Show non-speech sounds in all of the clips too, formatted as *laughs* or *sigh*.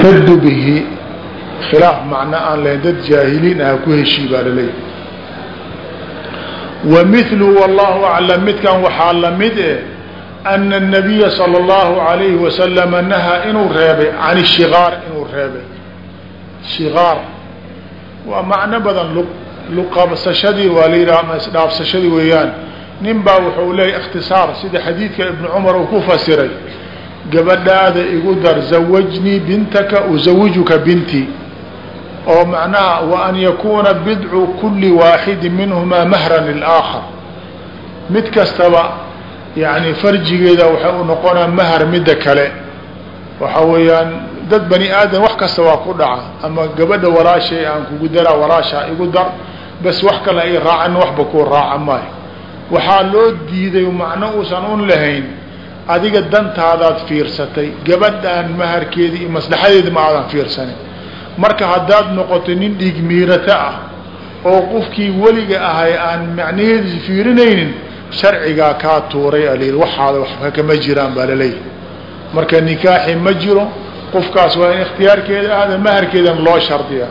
ictadu bihi khilaaf macno aan lahayn dad jaahiliin ah ku heshii baa laleeyahy wa milu wallahu aclam midkan waxaa lamid eh ana الnabiya salى اllahu alayhi wasalama nahaa inuu reebay can shigaar inuu reebay shigaar waa macno badan luqabsashadii waa la yidhaha ama isdhaafsashadii weeyaan nin baa wuxuu leeyahy ikhtisaar sida xadiidka ibnu cumar uu ku fasiray gabadhaada igu dar zawajnii bintaka uzawijuka bintii oo macnaha wa an yakuuna bidcu kuli waaxidi minhumaa mahran lilaakhar mid kastaba yani farjigeeda waxay u noqonaa mahar midda kale. Waxa weeyaan dad bani aadam wax kasta waa ku dhaca ama gabadha walaashay aan kugu daraa walaashaa igu dar bas wax kale ay raacan waxba kuu raaca maayo. Waxaa loo diiday macno uusan un lahayn adiga dantaadaad fiirsatay gabadhaan maharkeeda iyo maslaxadeeda ma aadan fiirsanin. Marka haddaad noqoto nin dhiig miirata ah oo qofkii weliga ahay aan macnaheedii fiirinaynin sharcigaa kaa tuuray alayidhi waxaada waxba kama jiraan baa la leeyahay marka nikaaxi ma jiro qofkaas waa in ikhtiyaarkeeda ahda maharkeedan loo shardiya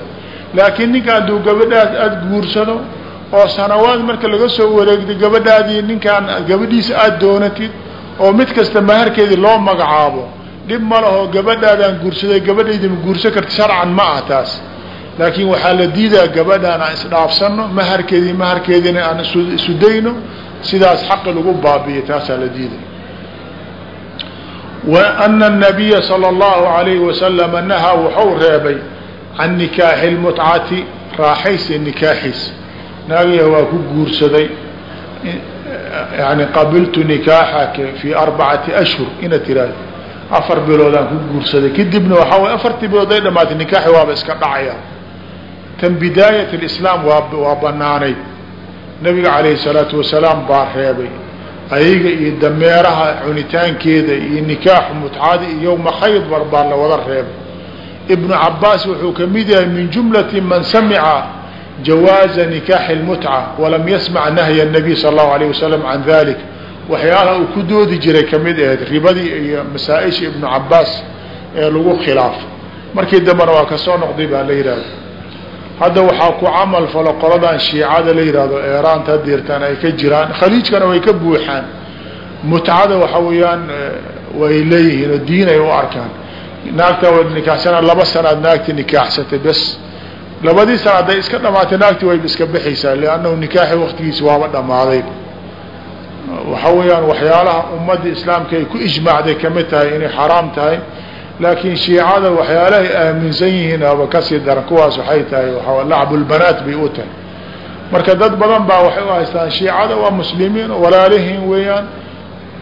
laakiin ninka hadduu gabadhaas aada guursado oo sanawaad marka laga soo wareegday gabadhaadii ninkaan gabadhiisa aada doonatid oo mid kasta maharkeedii loo magacaabo dhib ma laho gabadhaadaan guursaday gabadhayda ma guursan karta sharcan ma ah taas laakiin waxaa la diidaa gabadhaan aan isdhaafsano maharkeedii maharkeediina aan isu dayno sidaas xaqi lagu baabiyo taasaa la diiday wa ana الnabiya salى اllahu alayhi wasalama nahaa wuxuu reebay can nikaaxi اlmutcati raaxaysi nikaaxiis naagiya waa ku guursaday yani qabiltu nikaaxaka fii arbacati ashhur inaad tiraahdo. Afar biloodaan ku guursaday. Kadibna waxaa way afartii bilood ay dhamaatay nikaaxi waaba iska dhacaya. Tan bidaayat alislaam waa waa banaanayd nabiga calayhi salaatu wasalaam baa reebay. Ayaga iyo dameeraha cunitaankeeda iyo nikaaxu mutcaada iyo yowma khayd la wada reebay. Ibnu cabaas wuxuu ka mid yahay min jumlati man samica jawaaza nikaaxi اlmutca walam yasmac nahya الnabiy sal اllahu alayh wasalam can dalik waxyaalaha uu ku doodi jiray kamid ahayd ribadii iyo masaa-isha ibnu cabaas ee lagu khilaafo markii dambena waa kasoo noqday baa la yidhahda hadda waxaa ku camal falo qoladan shiicada la yidhahdo eeraanta dirtaan ay ka jiraan khaliijkana way ka buuxaan mutcada waxa weeyaan way leeyihiin oo diin ay u arkaan naagta nikaaxsana laba sanaad naagti nikaaxsatay bes labadii sana hadday iska dhamaatay naagti wayba iska bexaysaa liannahu nikaaxi waktigiisi waaba dhamaaday waxa weeyaan waxyaalaha ummadda islaamka ay ku ijmaacday ka mid tahay inay xaraam tahay laakiin shiicada waxyaalahay aaminsan yihiin aba ka sii daran kuwaas waxay tahay lacbulbanaat bay u tahay. Marka dad badan baa waxay u haystaan shiicada waa muslimiin walaalihiin weeyaan.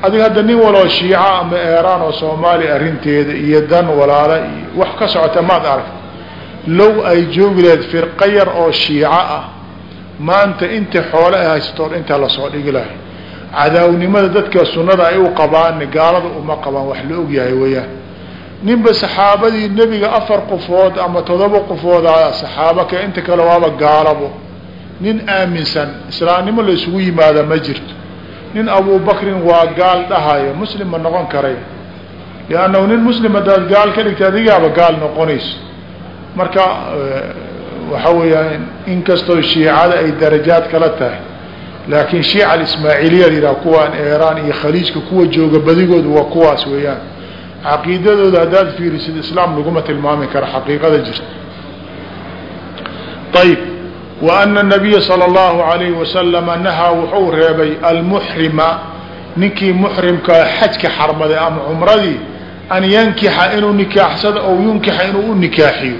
Adiga hadda nin waloo shiica ama eeraan oo soomaaliya arrinteeda iyo dan walaala iyo wax ka socota maad aragta low ay joogi lahayd firqa yar oo shiico ah maanta inta xoole ay haystoon intaa la soo dhigi lahay. Cadaawnimada dadka sunnada ay u qabaan gaalada uma qabaan wax la ogyahay weeyaan. Ninba saxaabadii nebiga afar qofood ama todoba qofooda saxaaba ka inta kale waaba gaalabo. Nin aaminsan islaamnimo la isugu yimaada ma jirto. Nin abubakrin waa gaal dhahayo muslim ma noqon karay liannahu nin muslim haddaad gaal ka dhigta adigaaba gaal noqonayso marka waxa weeyaan inkastoo shiicada ay darajaad kala tahay laakiin shiica alismaaciiliya yidhaha kuwaan eeraan iyo khaliijka kuwa jooga badigoodu waa kuwaas weeyaan. Caqiidadooda haddaad fiirisid islaam laguma tilmaami karo xaqiiqada jirta. Ayb wa ana nabiya sala allahu alayhi wasalama nahaa wuxuu reebay almuxrima ninkii muxrimkaa xajka xarmaday ama cumradii an yankixa inuu nikaaxsado ou yunkixa inuu u nikaaxiyo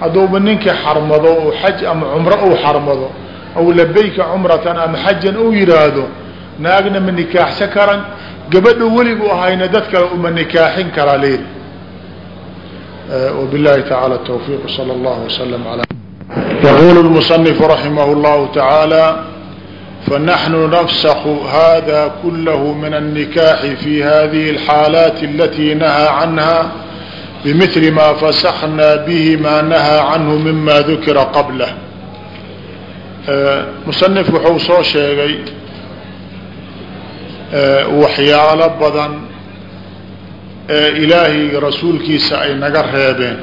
hadduuba ninkii xarmado oo xaj ama cumro uu xarmado aw labayka cumratan ama xajan uu yidhaahdo naagna ma nikaaxsan karan gabadha weligu ahayna dad kale uma nikaaxin karaa layidhi wbilahi tacaala tawfiiq sala allahu wasalam ala yaquulu lmusanifu raximah llahu tacaala fanaxnu nafsaku hada kulahu min alnikaaxi fi hadihi alxaalaati alatii nahaa canha bmil ma fasakna bihi maa nahaa canhu mima dukira qabla musanif wuxuu soo sheegay waxyaalo badan ee ilaahay rasuulkiisa ay naga reebeen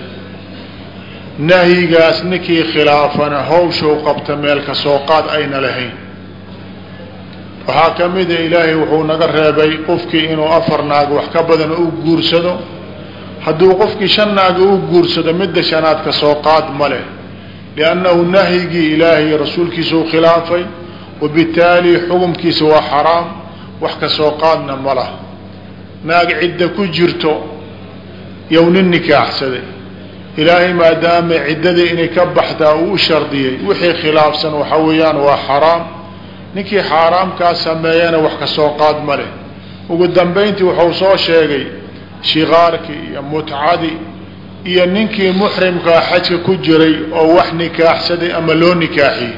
nahyigaas ninkii khilaafana hawshuu qabta meel ka soo qaad ayna lahayn waxaa ka a ilaahay wuxuu naga reebay qofkii inuu afar naag wax ka badan u guursado hadduu qofkii shan naaga u guursado midda shanaad ka soo qaad ma leh liannahu nahyigii ilaahay rasuulkiisuu khilaafay wabitaali xukumkiisa waa xaraam wax ka soo qaadna ma lah naag cidda ku jirto yow nin nikaaxsaday ilaahay maadaama ciddadii inay ka baxdaa uu u shardiyey wixii khilaafsan waxa weeyaan waa xaraam. Ninkii xaaraamkaa sameeyana wax ka soo qaad ma leh. Ugu dambayntii wuxuu soo sheegay shikaarkii iyo mutcadii iyo ninkii muxrimkaa xajka ku jiray oo wax nikaaxsaday ama loo nikaaxiyey.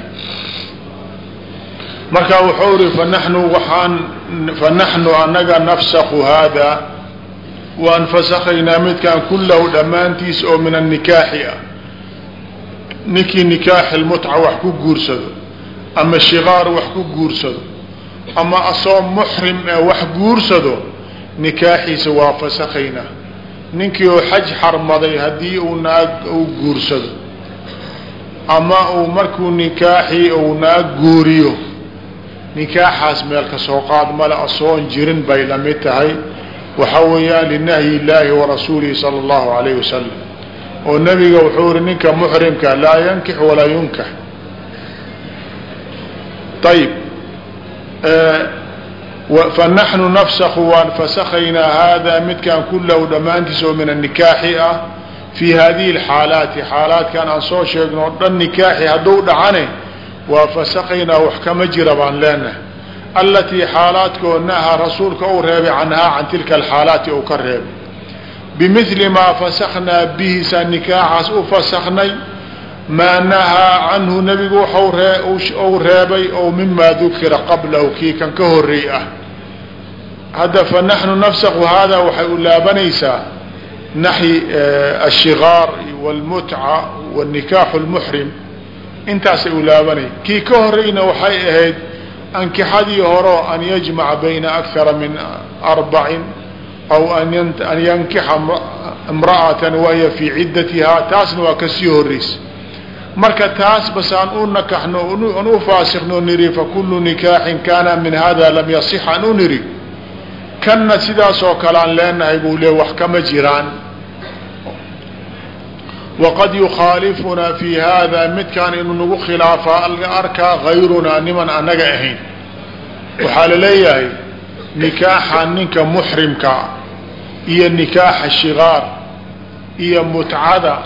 Marka wuxuu ihi fanaxnu waaan fanaxnu anaga nafsaku haada waan fasakaynaa midkaan kullahu dhammaantiis oo min annikaaxi ah. Ninkii nikaaxi lmutca wax ku guursado ama shikaar wax ku guursado ama asoo muxrim ee wax guursado nikaaxiisa waa fasakaynaa ninkii oo xaj xarmaday haddii uu naag uu guursado ama uu markuu nikaaxii uu naag guuriyo nikaaxaas meel ka soo qaad male asoon jirin bay la mid tahay. Waxa weeyaan linahyi illaahi warasuulihi sala allahu alayhi wasalam oo nebiga wuxuu yihi ninka muxrimka laa yankix walaa yunkax ayib fanaxnu nafsaku waan fasakaynaa haadaa midkaan kulahu dhammaantiis oo min annikaaxi ah fii hadihi alxaalaati. Xaalaadkan aan soo sheegno o dhan nikaaxi hadduu dhacane waa fasakaynaa wax kama jira baan leenahay. Allatii xaalaadkoo nahaa rasuulka uu reebay canhaa can tilka alxaalaati uu ka reebay. Bimili maa fasaknaa bihi saa nikaaxaas u fasaknay maa nahaa canhu nebigu waxau reebay oo mimaa dukira qablahu kii kan ka horeey ah hadda fa naxnu nafsaku haadaa waxay u laabanaysaa naxyi ashikaar wاlmutca wاnikaaxu اlmuxrim intaasay u laabanay kii ka horeyna waxay ahayd ankixadii horo an yajmaca bayna akara min arbacin aw an yankixa imra'atan wahiya fii ciddatihaa taasna waa kasii horeysa marka taas bas aan u nakaxno an u faasikno niri fakulu nikaaxin kaana min hada lam yasix aan u niri kanna sidaasoo kale aan leenahay buu le wax kama jiraan. Waqad yukhaalifunaa fi hada midkaan inuu nagu khilaafaa arkaa gayrunaa niman annaga ahayn. Waxaa la leeyahay nikaaxa ninka muxrimka iyo nikaaxa shikaar iyo mutcada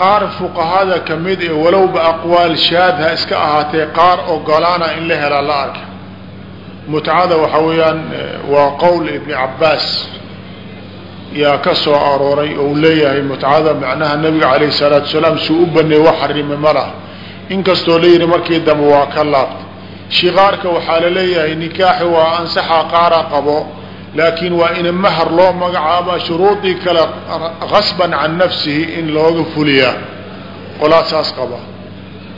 qaar fuqahada ka mid ee walowba aqwaal shaadha iska ahaatee qaar ogolaana in la helaa la arka. Mutcada waxa weeyaan waa qowl ibni cabaas yaa ka soo arooray oo u leeyahay mutcada. Macnaha nabiga calayhi salaatu wasalaam suu u baneey wax xarimay ma inkastoo la yidhi markii dambe waa ka laabta shikaarka waxaa la leeyahay nikaaxi waa ansaxa qaara qabo laakiin waa in mahar loo magacaaba shuruudii kale gasban can nafsihi in looga fuliyaa qolaa saas qaba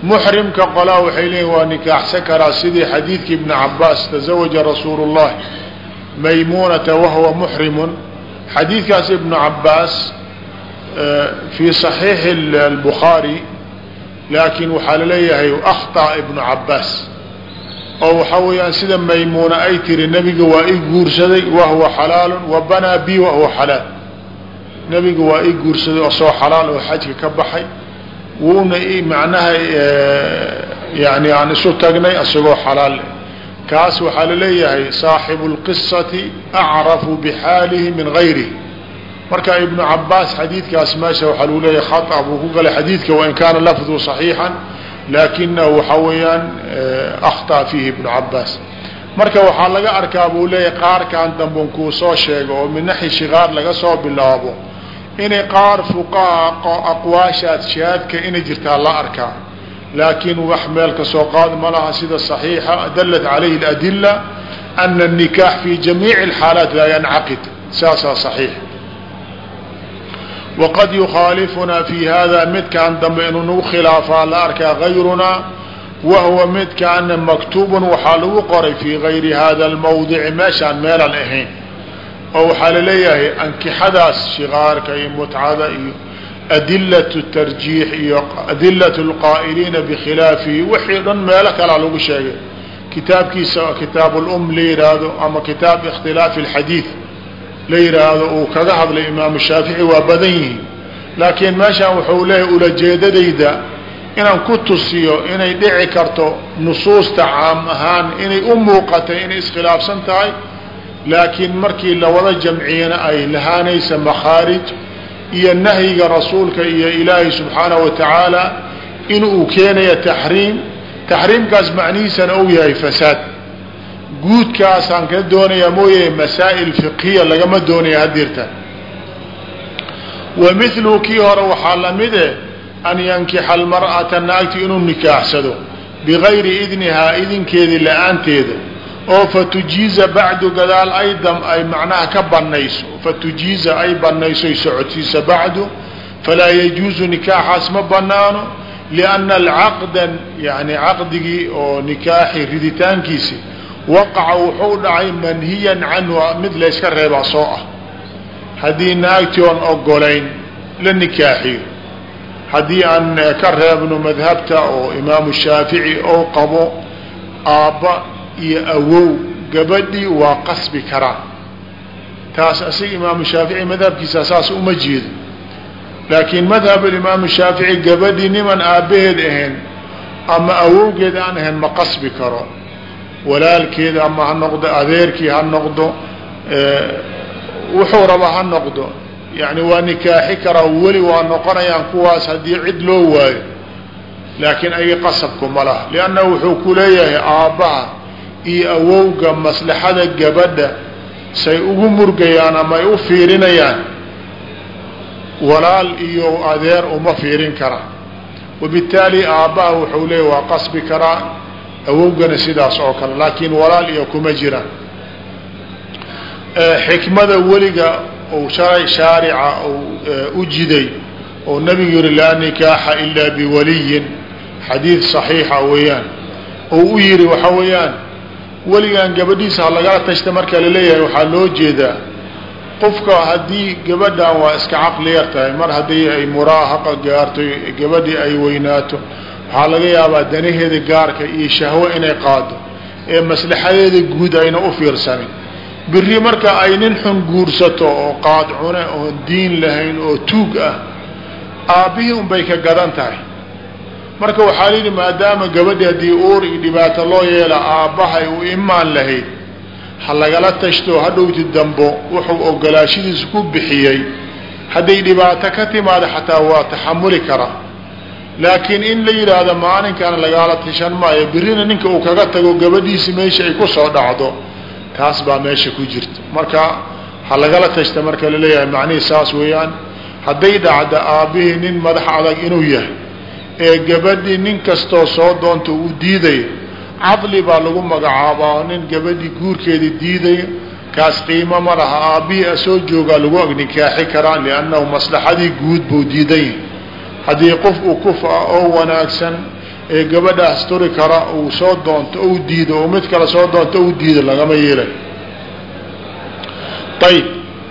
muxrimka qolaa waxay leeyihin waa nikaaxsan karaa sidii xadiidkii ibni cabaas tazawaja rasuulu llahi maymunata wahuwa muxrimun xadiidkaas ibnu cabaas fii صaxiixi اlbukhaari laakiin waxaa laleeyahay akhطأ ibnu cabaas oo waxaa weeyaan sida maymuuna ay tiri nebiga waa i guursaday wahuwa xalaalu wa banaa bi wahuwa xalaal nebiga waa i guursaday oo soo xalaal oo xajka ka baxay wuuna macnaha yani aan isu tagnay isagoo xalaal kaas waxaa laleeyahay saaxibu اlqisati acrafu bixaalihi min gayrihi marka ibnu cabaas xadiidkaas meesha waxaa lagu leeyahay khaطأ buu ku galay xadiidka wain kaana lafdu صaxiixا laakinahu waxaa weeyaan akhطأ fiihi ibnu cabaas marka waxaa laga arkaa buu leeyahay qaarkan dambun kuu soo sheego oo min naxi shikaar laga soo bilaabo inay qaar fuqaha aqwaashaad shaadka inay jirtaa la arkaa laakiin wax meel ka soo qaad ma laha sida صaxiixa dalat calayhi اladila ana الnikaax fi jamiici اlxaalaat laa yancaqid saasaa صaxiix waqad yukhaalifunaa fi hada midkaan dambe inuu nagu khilaafaa la arkaa gayrunaa wahuwa midkaana maktuubun waxaa lagu qoray fii gayri hada اlmawdici meeshaan meelaan ahayn oo waxaa la leeyahay ankixadaas shikaarka iyo mutcada iyo adilat tarjiix iyo adilat lqaa'iliina bikhilaafihi wixii dhan meelo kalaa lagu sheegay kitaabkiisa kitaab la yihaahdo ama kitaab ikhtilaafi alxadiid la yihaahdo uu kaga hadlay imaamu shaafici waa badan yihiin. Laakiin meeshaan wuxuu leeyahay ulajeedadayda inaan ku tusiyo inay dhici karto nusuusta caam ahaan inay u muuqatay inay iskhilaafsan tahay. Laakiin markii lawada jamciyana ay lahaanaysa makhaarij iyo nahyiga rasuulka iyo ilaahay subxaanahu wa tacaala inuu keenayo taxriim taxriimkaas macnihiisana uu yahay fasaad guudkaasaan ka doonayaa mooye masaa'il fiqhiya lagama doonaya hadirta wa milu kii hore waxaa lamide an yankixa almar'ata naagti inuu nikaaxsado bigayri idnihaa idinkeedii la'aanteeda oo fatujiiza bacdu gadaal aydam ay macnaha ka banayso fatujiiza ay banaysoy socodsiisa bacdu falaa yajuuzu nikaaxaas ma banaano lianna alcaqda yani caqdigii oo nikaaxi riditaankiisi waqaca wuxuu dhacay manhiyan canhu mid layska reebaa soo ah. Haddii naagtii oon ogolayn la nikaaxiyo. Haddii aan ka reebno madhabta oo imaamu shaafici oo qabo aabba iyo awow gabadhii waa qasbi karaa taas asiga imaamu shaafici madhabkiisa saas uma jeedo. Laakiin madhab imaamu shaafici gabadhii niman aabbaheed ahayn ama awowgeed aan ahayn ma qasbi karo walaalkeed ama ha noqdo adeerkii ha noqdo wuxuu raba ha noqdo. Yani waa nikaaxi karaa weli waa noqonayaan kuwaas haddii cid loo waayo. Laakiin ay qasabku ma laha. Lianna wuxuu ku leeyahay aabbaha iyo awowga maslaxada gabadha say ugu murgayaan ama ay u fiirinayaan walaal iyo adeer uma fiirin karaan wabittaali aabbaha wuxuu leeyahy waa qasbi karaa awowgana sidaas oo kale laakiin walaal iyo kuma jiraan xikmada weliga ou shalay shaarica ou u jiday oo nabigu yihi laa nikaaxa ilaa biwaliyin xadiid صaxiixa weeyaan. Ou u yihi waxa weeyaan weligaan gabadhiisa ha lagala tashta marka la leeyahay waxaa loo jeedaa. Qofka haddii gabadhan waa iska caqli tahay mar haddii ay muraahaqa gaarto gabadhii ay weynaato waxaa laga yaabaa danaheeda gaarka iyo shahwo inay qaado ee maslaxadeeda guud ayna u fiirsanin biri marka ay nin xun guursato oo qaadcune oon diin lahayn oo tuug ah aabbihii unbay ka gadan tahay. Marka waxaa la yidhi maadaama gabadhi haddii uur iyo dhibaato loo yeela aabbahay u imaan lahayd. Ha lagala tashto hadhowti dambo. Wuxuu ogolaashadiisa ku bixiyey hadday dhibaato ka timaado xataa waa taxamuli karaa laakiin in la yidhaahdo maalinkan lagaala tashan maayo birina ninka uu kaga tago gabadhiisi meesha ay ku soo dhacdo taas baa meesha ku jirta. Marka ha lagala tashta marka la leeyahay macnihii saas weeyaan hadday dhacdo aabbihii nin madax adag inuu yahay ee gabadhii nin kastoo soo doonta uu diidayo cadli baa lagu magacaabaa nin gabadhii guurkeedii diidaya kaas qiimo ma laha aabbihii asoo joogaa lagu nikaaxi karaa liannahu maslaxadii guud buu diidan yahay haddii qof uu kuf ah oo wanaagsan ee gabadhaas turi kara uu soo doonto ou diido oo mid kale soo doonto ou diido lagama yeelay ayb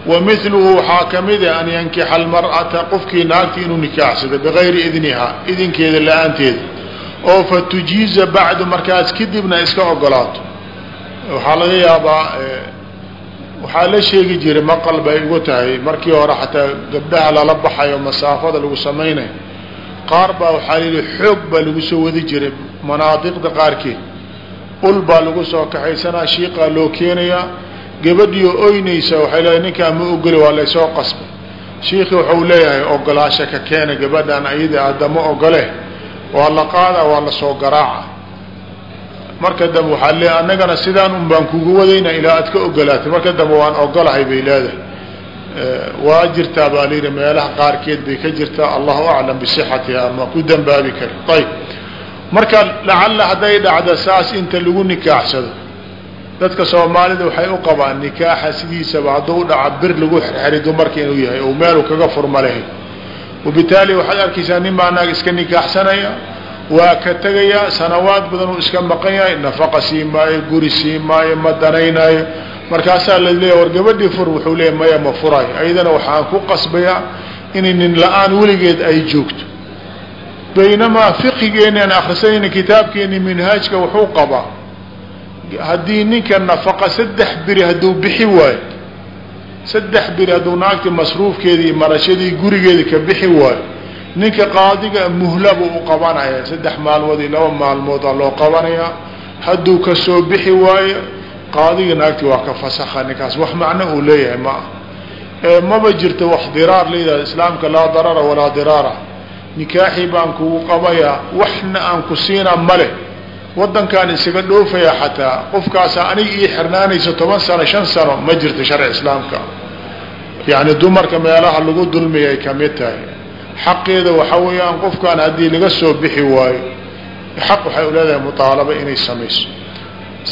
wa miluhu waxaa ka mid a an yankixa almar'ata qofkii naagta inuu nikaaxsado bigayri idnihaa idinkeeda la'aanteeda. Oo fa bacdu markaas kadibna iska ogolaato. Waxaa laga yaabaa waxaa la sheegi jiray maqal bay ugu tahay. Markii hore xataa gabdhaha lala baxayo masaafada lagu samaynayo qaar baa waxaa layihi xoog baa lagu soo wadi jiray manaadiqda qaarkeed. Ul baa lagu soo kaxaysanaa shiiqaa loo keenayaa gabadhii oo oynaysa waxay leedahay ninkaa ma ogoli waa laysoo qasbay. Shiikii waxau leeyahay ogolaasha ka keena gabadhan ayada adama ogole. Waa la qaada waa la soo garaaca marka dambe waxaa leeyahay annagana sidaan un baan kugu wadayna ilaa aad ka ogolaatay. Marka dambe waan ogolahay bay leedahay. Waa jirtaa baa layidhi meelaha qaarkeed bay ka jirtaa. Allahu aclam bisixatiha ma ku dambaabi kari ayb marka lacalla hadday dhacda saas inta lagu nikaaxsado. Dadka soomaalida waxay u qabaan nikaaxa sidiisaba hadduu dhaca bir lagu xerxeri dumarka inuu yahay oo meelu kaga furma lahayd wabitaali waxaad arkaysaa nin baa naag iska nikaaxsanaya waa ka tegayaa sanawaad badan uu iska maqan yahay nafaqa sii maayo guri sii maayo ma danaynaayo. Markaasaa la leeya war gabadhii fur wuxuu leeya maya ma furay. Ayadana waxaan ku qasbayaa inay nin la'aan weligeed ay joogto. Baynamaa fiqigeeni aan akrisanayna kitaabkeeni minhaajka wuxuu qabaa. Haddii ninka nafaqa saddex biri hadduu bixi waayo saddex biri hadduu naagti masruufkeedii marashadii gurigeedi ka bixi waayo ninka qaadiga muhlabuu u qabanaya saddex maalmood iyo laba maalmoodaa loo qabanayaa hadduu ka soo bixi waayo qaadiga naagti waa ka fasakha ninkaas wax macno uu leeyahay ma ah maba jirto wax diraar la yidhahdo islaamka laa darara walaa diraara. Nikaaxii baan kugu qabayaa waxna aan ku siinaa male wadankaan isaga dhoofayaa xataa qofkaasa aniga ii xirnaanayso toban sano shan sano ma jirto sharci islaamka. Yani dumarka meelaha lagu dulmiya ay ka mid tahay xaqeeda waxa weeyaan qofkaan haddii laga soo bixi waayo xaq waxay u leedahay mutaalaba inay samayso.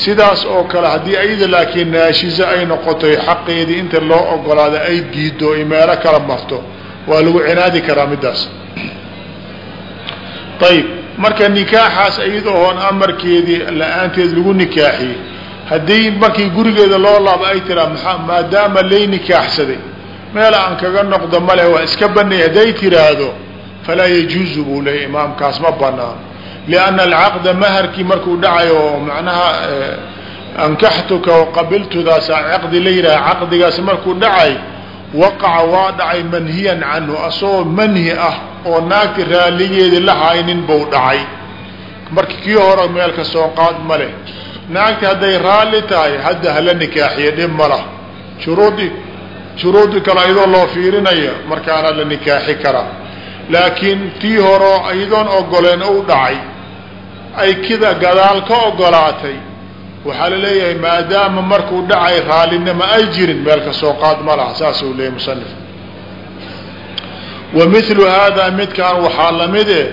Sidaas oo kale haddii ayada laakiin naashizo ay noqotoy xaqeedii inta loo ogolaado ay diido ay meelo kala marto waa lagu cinaadi karaa middaas ayib marka nikaaxaas iyada oon amarkeedii la'aanteed lagu nikaaxiyey haddii markii gurigeeda loo laabo ay tiraa maadaama lay nikaaxsaday meel aan kaga noqdo male waa iska banay hadday tiraahdo falaa yajuuzu buu leeyay imaamkaas ma banaan lianna alcaqda maharkii markuu dhacayo oo macnaha ankaxtuka waqabiltudaasa caqdi la yidhaha caqdigaas markuu dhacay waqaca waa dhacay manhiyan canhu asagoo manhi ah oo naagti raalligeedi la haynin buu dhacay. Marka kii hore meel ka soo qaad ma leh. Naagti hadday raalli tahay hadda hala nikaaxiyo dhib ma lah. Shuruudi shuruudi kale iyadoo loo fiirinayo markaana la nikaaxi karaa laakiin tii horo iyadoon ogoleen u dhacay ay kida gadaal ka ogolaatay waxaa la leeyahay maadaama markuu dhacay raallinimo ay jirin meel ka soo qaad ma laha saasuu leeyay musanif wa milu haadaa midkaan waxaa la mid e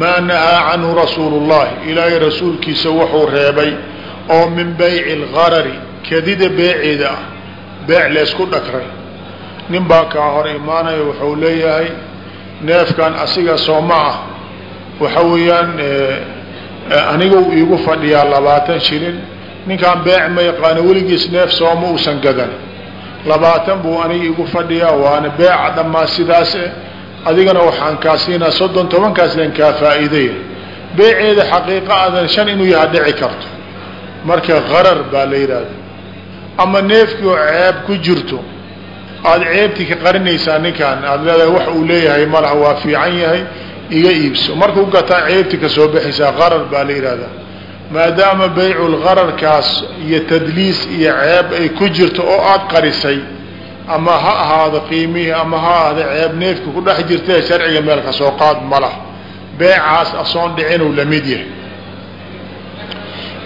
maa nahaa canhu rasuulu llahi ilaahay rasuulkiisa wuxuu reebay oo min bayci algarari kadida beeceeda ah beec leysku dhagray nin baa kaa hor imaanaya wuxuu leeyahay neefkan asiga sooma ah. Waxa weeyaan anigu iigu fadhiyaa labaatan shilin. Ninkaan beec ma yaqaano weligiis neef sooma uusan gadan. Labaatan buu aniga igu fadhiyaa waana beeca dhammaan sidaas eh. Adigana waxaan kaa siinaa soddon tobankaas len kaa faa'iidaya beeceeda xaqiiqa adan shan inuu yaha dhici karto. Marka qarar baa la yidhaahda ama neefkii oo ceeb ku jirto aada ceebtii ka qarinaysaa ninkaan aada leedahay wax uu leeyahay malaha waa fiican yahay iga iibso. Markuu gataa ceebti ka soo baxaysaa qarar baa la yidhahdaa maadaama bayculgararkaas iyo tadliis iyo ceeb ay ku jirto oo aada qarisay ama ha ahaado qiimihii ama ha ahaado ceeb neefka ku dhex jirtae sharciga meel ka soo qaad malah beecaas asoon dhicinuu la mid yahay.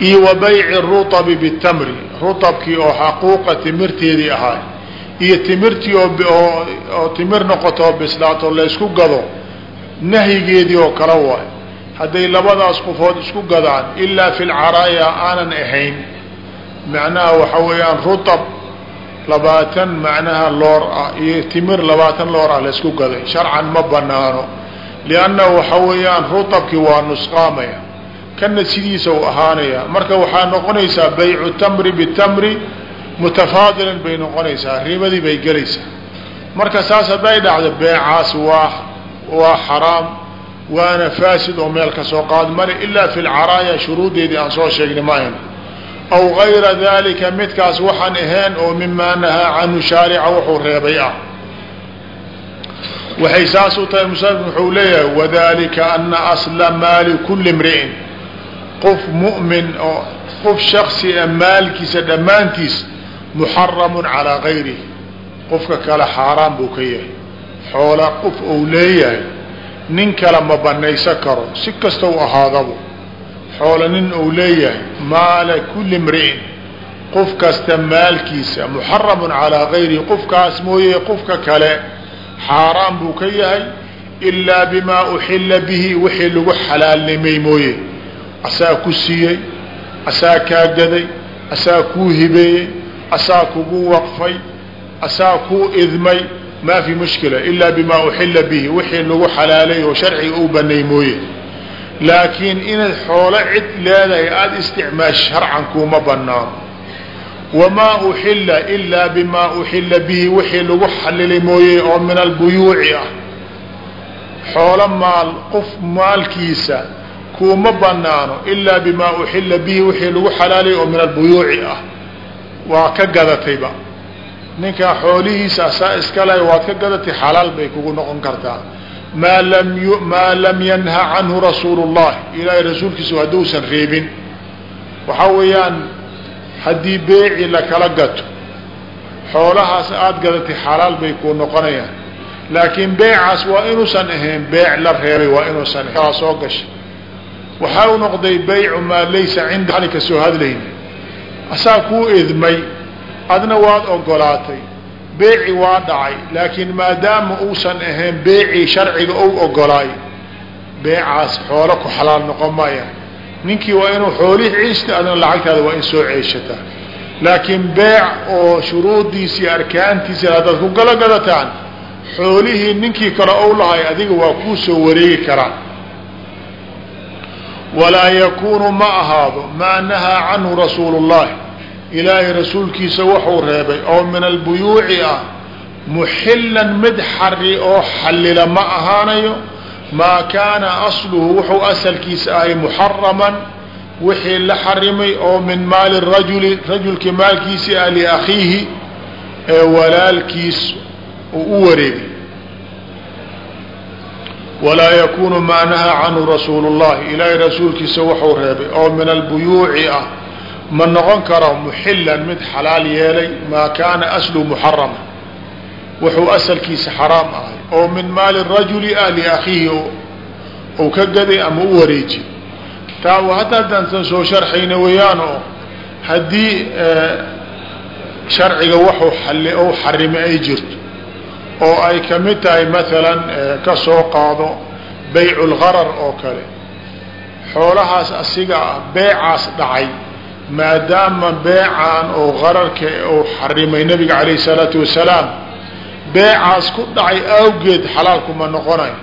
Iyo wa bayci ruabi bitamri ruabkii oo xaquuqa timirteedii ahaay iyo timirtii oo timir noqotoo bislaato laysku gado nahyigeedii oo kala waay. Hadday labadaas qofood isku gadaan ilaa fi lcaraaya aanan ahayn macnaha waxa weeyaan rutab labaatan macnaha loor ah iyo timir labaatan loor ah laysku gaday sharcan ma banaano lianna waxa weeyaan rutabkii waa nusqaamaya kana sidiisa u ahaanaya. Marka waxaa noqonaysaa baycu tamri bitamri mutafaadilan bay noqonaysaa ribadii bay gelaysaa. Marka saas hadday dhacdo beecaas waa waa xaraam waana faasid oo meel ka soo qaad. Male ilaa fi lcaraaya shuruudeedii aan soo sheegnay ma ayna aw gayra dalika midkaas waxaan ahayn oo mimaa nahaa canhu shaarica wuxuu reebay ah. Waxay saas u tahay musanif wuxuu leeyahay wadalika ana asla maali kuli mri'in qof mu'min oo qof shaksi a maalkiisa dhammaantiis muxaramun calaa gayrihi. Qofka kale xaaraan buu ka yahay. Xoola qof ou leeyahay nin kale ma banaysan karo. Si kasta u ahaadabo. Xoolo nin ou leeyahay maala kulli mri'in qof kasta maalkiisa muxaramun calaa gayrihi. Qofkaas mooye qofka kale xaaraan buu ka yahay. Ilaa bimaa uxilla bihi wixii lagu xalaalnimay mooye. Asaa ku siiyey asaa kaa gaday asaa kuu hibeeyey asaa kugu waqfay asaa kuu idmay maa fi mushkila ilaa bimaa uxilla bihi wixii lagu xalaalay oo sharciga u banay mooye. Laakiin inaad xoolo cid leedahay aada isticmaash sharcan kuuma banaano wamaa uxila ilaa bimaa uxila bihi wixii lagu xalilay mooye oo min albuyuuci ah. Xoolo maal qof maalkiisa kuuma banaano ilaa bimaa uxila bihi wixii lagu xalaalay oo min albuyuuci ah waa ka gadatayba. Ninkaa xoolihiisa asaa iskale waad ka gadatay xalaal bay kugu noqon kartaa. Maa lam maa lam yanha canhu rasuulu llahi ilaahay rasuulkiisu hadduusan reebin. Waxaa weeyaan haddii beeci lakala gato xoolahaas aada gadatay xalaal bay kuu noqonayaan. Laakiin beecaas waa inuusan ahayn beec la reebay waa inuusan soo gashay. Waxaa u noqday baycu maa laysa cinda. Ani ka soo hadlayna asaa kuu idmay adna waad ogolaatay. Beeci waa dhacay laakiin maadaama uusan ahayn beecii sharciga ou ogolaay beecaas xoolo ku xalaal noqon maya. Ninkii waa inuu xoolihii ciista adna lacagtaada waa in soo ceeshataa laakiin beec oo shuruudiisi arkaantiisi haddaad ku gala gadataan xoolihii ninkii kale ou lahay adiga waa kuu soo wareegi karaa walaa yakuunu ma ahaado maa nahaa canhu rasuulu llahi ilaahay rasuulkiisa wuxuu reebay oo min albuyuuci ah muxilan mid xari oo xallila ma ahaanayo. Maa kaana asluhu wuxuu asalkiisa ahay muxaraman wixii la xarimay oo min maali rajuli rajulkii maalkiisii ah liakhiihi ee walaalkiis uu u wareegay walaa yakunu maa nahaa canhu rasuulu llahi ilaahay rasuulkiisa wuxuu reebay oo min albuyuuci ah ma noqon karo muxilan mid xalaal yeelay maa kaana aslu muxarama. Wuxuu asalkiisa xaraam ahay oo min maali rajuli ah liakhiihi ou ka gaday ama u wareeji taa hadda soo sharxayna weeyaan oo haddii sharciga waxuu ou xarimay ay jirto oo ay ka mid tahay maalan ka soo qaado baycu lgarar oo kale. Xoolahaas asiga ah beecaas dhacay maadaama beecaan oo qararka uu xarimay nabiga calayh salaatu wasalaam beecaas ku dhacay awgeed xalaalkuma noqonayo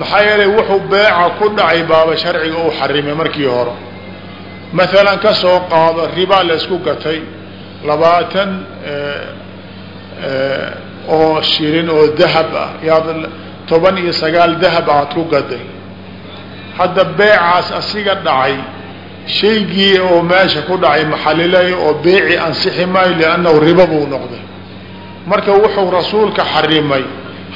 maxaa yeelay wuxuu beeca ku dhacay baaba sharciga uu xarimay markii hore. Maalan ka soo qaado ribaa la isku gatay. Labaatan oo shirin oo dahab ah. Yaad toban iyo sagaal dahab aad ku gaday. Hadda beecaas asiga dhacay shaygii oo meesha ku dhacay maxalilayo oo beeci ansixi maayo liannahu riba buu noqday. Marka wuxuu rasuulka xarimay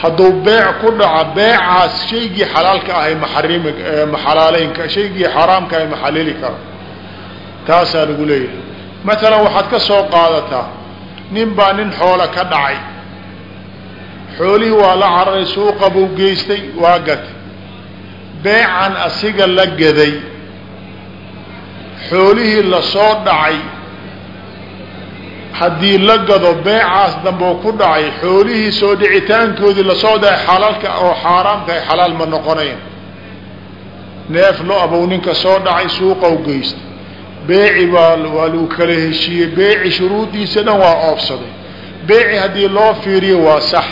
hadduu beec ku dhaco beecaas shaygii xalaalka ahay maxarimi maxalaaleynka shaygii xaraamka ahay maxalili karo. Taasaa lagu leeyahay. Maalan waxaad ka soo qaadataa nin baa nin xoola ka dhacay xoolihii waa la cararay suuqa buu geystay waa gatay. Beecan asiga la gaday xoolihii la soo dhacay. Haddii la gado beecaas damboo ku dhacay xoolihii soo dhicitaankoodii la soo dhacay xalaalka oo xaaraamkahay xalaal ma noqonayn. Neef lo abow ninka soo dhacay suuqaw geysta beeci baa waa lagu kala heshiiyey beeci shuruudiisa dhan waa oofsaday. Beeci haddii loo fiiriyo waa sax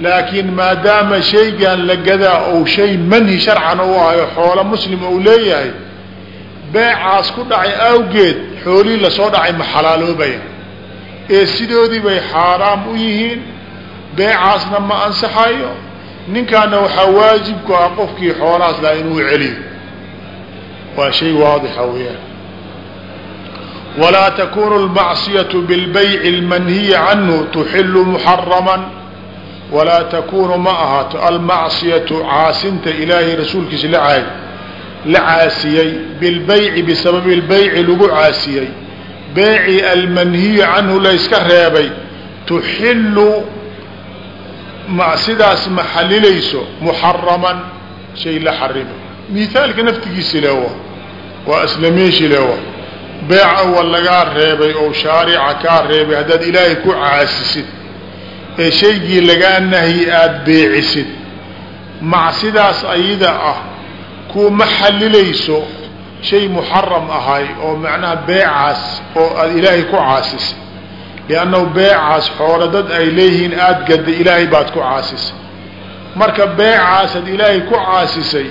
laakiin maadaama shaygan la gadaa ou shay manhi sharcan u ahayo xoolo muslim ou leeyahay beecaas ku dhacay awgeed xoolihii la soo dhacay ma xalaaloobaya ee sidoodii bay xaaraam u yihiin beecaasna ma ansaxayo ninkaana waxaa waajibku ah qofkii xoolahaas laha inuu celiyo. Waa shay waadixa weyaan walaa takunu lmacsiyatu bilbayci اlmanhiyi canhu tuxilu muxaraman walaa takunu ma ahaato almacsiyatu caasinta ilaahay rasuulkiisa la caasiyey bilbayci bisababi lbayci lagu caasiyey. Beeci almanhiyu canhu layska reebay. Tuxilu sidaas ma xalilayso muxaraman shay la xarimo mithaalka naftigiisi lewa waa isla meeshi lewa beec awal lagaa reebay oo shaarica kaa reebay haddaad ilaahay ku caasisid ee shaygii lagaa nahyi aada beecisid. Macsidaas ayada ah kuma xalilayso shay muxaram ahay oo macnaha beecaas oo aada ilaahay ku caasisay liannahu beecaas xoolo dad ay leeyihiin aada gadda ilaahay baad ku caasisay. Marka beecaasaad ilaahay ku caasisay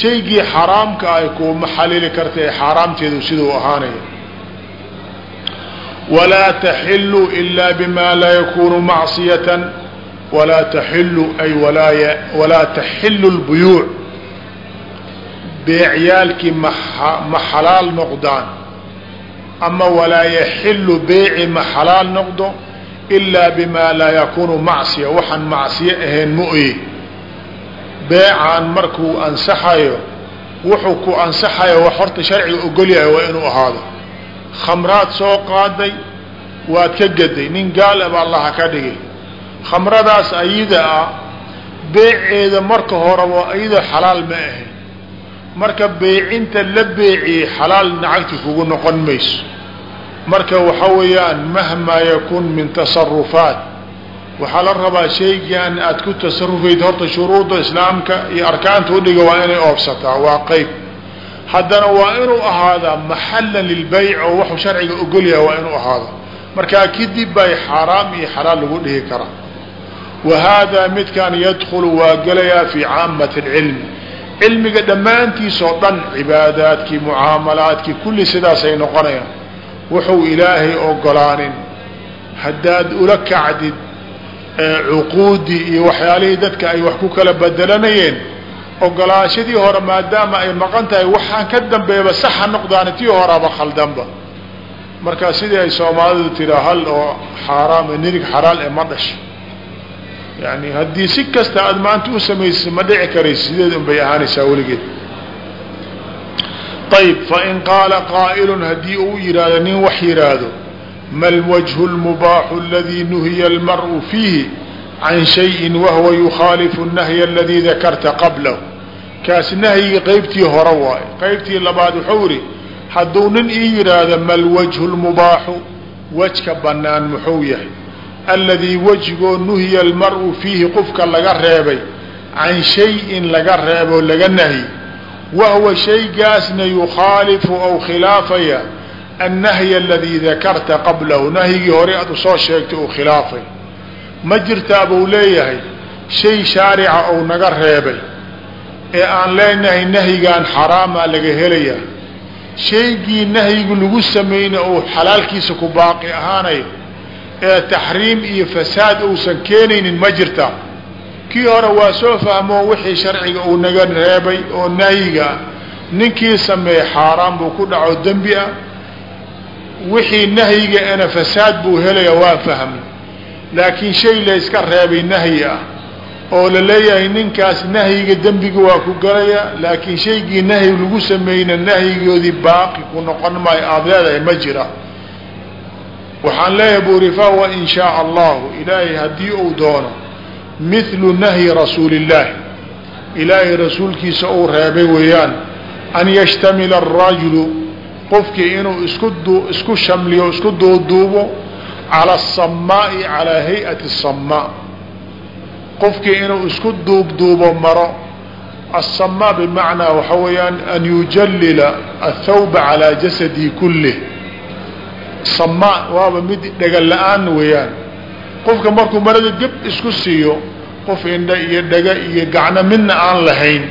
shaygii xaraamka ay kuuma xalili karta ee xaaraamteedu siduu ahaanaya walaa taxilu ila bima laa yakunu macsiyatan walaa taxilu ay walaa taxilu lbuyuuc beecyaalkii ma xalaal noqdaan ama walaa yaxilu beeci ma xalaal noqdo ilaa bimaa laa yakunu macsiya waxaan macsiyo ahayn mu-ye beecaan markuu ansaxayo wuxuu ku ansaxayo wax horta sharciga ogolyahay waa inuu ahaado khamraad soo qaaday waad ka gaday. Nin gaal aba allaha ka dhigay. Khamradaas ayida ah beeceeda marka horeba ayada xalaal ma ahayn marka beecinta la beeciyey xalaal nacagti kugu noqon mayso. Marka waxa weeyaan mahmaa yakun min tasarufaat waxaa la rabaa shaygan aad ku tasarufayd horta shuruudda islaamka iyo arkaanta udhiga waa inay oobsataa waa qeyb haddana waa inuu ahaadaa maxalan lilbayc oo waxuu sharciga ogolyaha waa inuu ahaado. Markaa kadib bay xaaraam iyo xalaal lagu dhihi karaa wa haadaa midkan yadkulu waa gelayaa fii caamati alcilmi cilmiga dhammaantiisoo dhan cibaadaadkii mucaamalaadkii kulli sidaasay noqonayaan. Wuxuu ilaahay ogolaanin. Haddaad ula kacdid cuquudii iyo waxyaalihii dadka ay wax ku kala bedelanayeen ogolaashadii hore maadaama ay maqan tahay waxaan ka dambeeba saxa noqdaani tii horaba khaldanba. Marka sidii ay soomaalidu tiraa hal oo xaaraam nirig xalaal ee ma dhasho. Yani haddii si kasta aad maanta u samaysay ma dhici karaysa sideed un bay ahaanaysaa weligeed. Ayb fain qaala qaa'ilun haddii uu yidhaahdo nin wax yidhaahdo ma lwajhu lmubaaxu aladii nuhiya almar'u fiihi can shayin wahuwa yukhaalifu nahya aladii dakarta qablahu kaas nahyigii qeybtii hore waaye. Qeybtii labaad wuxuu idhi hadduu nin ii yidhaahdo ma lwajhu lmubaaxu wajka bannaan muxuu yahay? Alladii wejigoo nuhiya almar'u fiihi qofka laga reebay can shayin laga reebo laga nahyi wahuwa shaygaasna yukhaalifu aw khilaafaya annahya aladii dakarta qablahu. Nahyigii hore aad u soo sheegtay uu khilaafay. Ma jirtaa buu leeyahay shay shaarica ou naga reebay ee aan leenahay nahyigaan xaraamaa laga helayaa shaygii nahyigu lagu sameynay ou xalaalkiisa ku baaqi ahaanayo ee taxriim iyo fasaad uusan keenaynin ma jirtaa kii hore waa soo fahmoo wixii sharciga uu naga reebay oo nahyiga ah ninkii sameeye xaaraan buu ku dhaco dembi ah. Wixii nahyiga ena fasaad buu helaya waa fahmay laakiin shay layska reebay nahyi ah oo la leeyahay ninkaas nahyiga dembiga waa ku galaya laakiin shaygii nahyi lagu sameeyna nahyigoodii baaqi ku noqon maayo aada leedahay ma jira. Waxaan leeyahay buurifa wa in shaa allahu ilaahay haddii uu doono mithlu nahyi rasuuli illaahi ilaahay rasuulkiisa uu reebay weeyaan an yashtamila arajulu qofkii inuu isku isku shamliyo isku duuduubo cala asamaa'i calaa hay'ati asamaa qofkii inuu isku duubduubo maro. Asamaa bimacnaa waxa weeyaan an yujallila athawba calaa jasadihi kullih samaa waaba mid dhega la'aan weeyaan. Qofka markuu marada geb isku siiyo qof indha iyo dhega iyo gacno midna aan lahayn.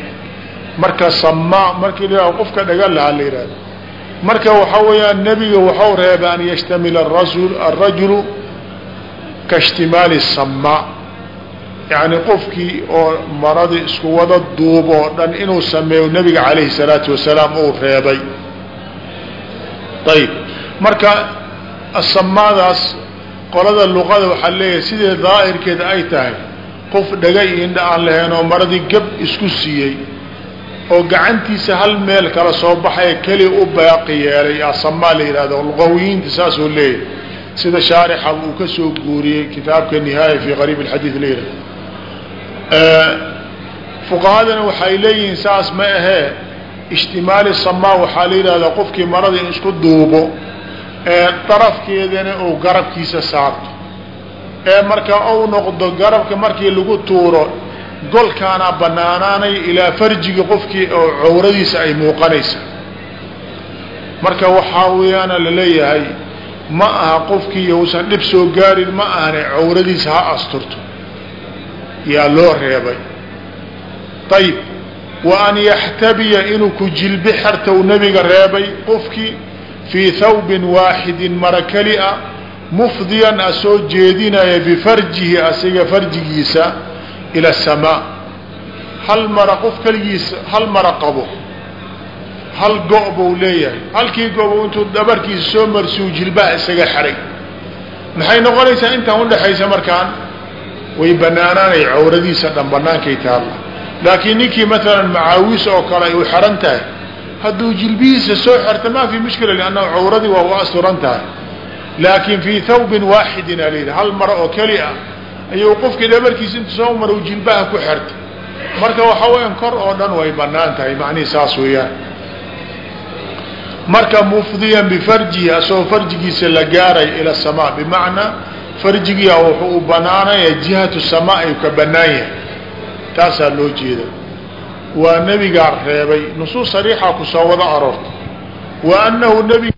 Marka samaa markii la qofka dhega lahaa la yihahdo marka waxa weeyaan nebiga waxau reebay an yashtamila arajulu kaishtimaali samaa yacni qofkii oo maradii isku wada duubo oo dhan inuu sameeyo nebiga calayhi salaatu wasalaam uu reebay. Ayib marka asamaadaas qolada luqada waxaa leeyahay sidee daahirkeeda ay tahay? Qof dhaga iyo indha aan lahayn oo maradii gab isku siiyey oo gacantiisa hal meel kala soo baxaya keliya u baaqi yeelay asamaa la yihahdo luqawiyiinta saasoo leeyahay. Sida shaarixa uu ka soo guuriyey kitaabka nihaaya fi qariib alxadiid la yihahdo fuqahadana waxay leeyihiin saas ma ahee ishtimaali samaa waxaa la yidhahdaa qofkii marada in isku duubo ee darafkeedana uu garabkiisa saarto. Ee marka uu noqdo garabka markii lagu tuuro golkaana banaanaanay ilaa farjiga qofkii oo cawradiisa ay muuqanaysa. Marka waxaa weeyaana la leeyahay ma aha qofkii uusan dhib soo gaarin ma ahane cawradiisa ha asturto yaa loo reebay. Ayib wa an yaxtabiya inuu ku jilbi xerta uu nabiga reebay qofkii fii thawbin waaxidin mara keli a mufdiyan a jeedinaya bifarjihi asiga farjigiisa ila asamaa hal mara qof keligiisa hal mara qabo hal go' buu leeyahay. Halkii go' intuu dhabarkiisa soo marsuu jilbaha isaga xeray maxay noqonaysaa intaan udhaxaysa markaan way banaanaanay cawradiisa dhan banaankay taalla laakiin ninkii maalan macaawis oo kale ay u xeran tahay hadduu jilbihiisa soo xerta maa fi mushkila liannahu cawradii waa u asturan tahay. Laakiin fii thawbin waaxidin a layidhi hal maro oo keli ah ayuu qofkii dhabarkiisa intu soo maro jilbaha ku xerta marka waxa weyan kor oo dhan way bannaan tahay macnihii saas weeyaan. Marka mufdiyan bifarjihi asagoo farjigiisa la gaaray ila samaa bimacnaa farjigiia wuxuu u banaanaya jihatu samaa ayuu ka banaan yahay taasaa loo jeeda waa nebigaa reebay nusuus sariixa kusoo wada aroorta wa anahu nbi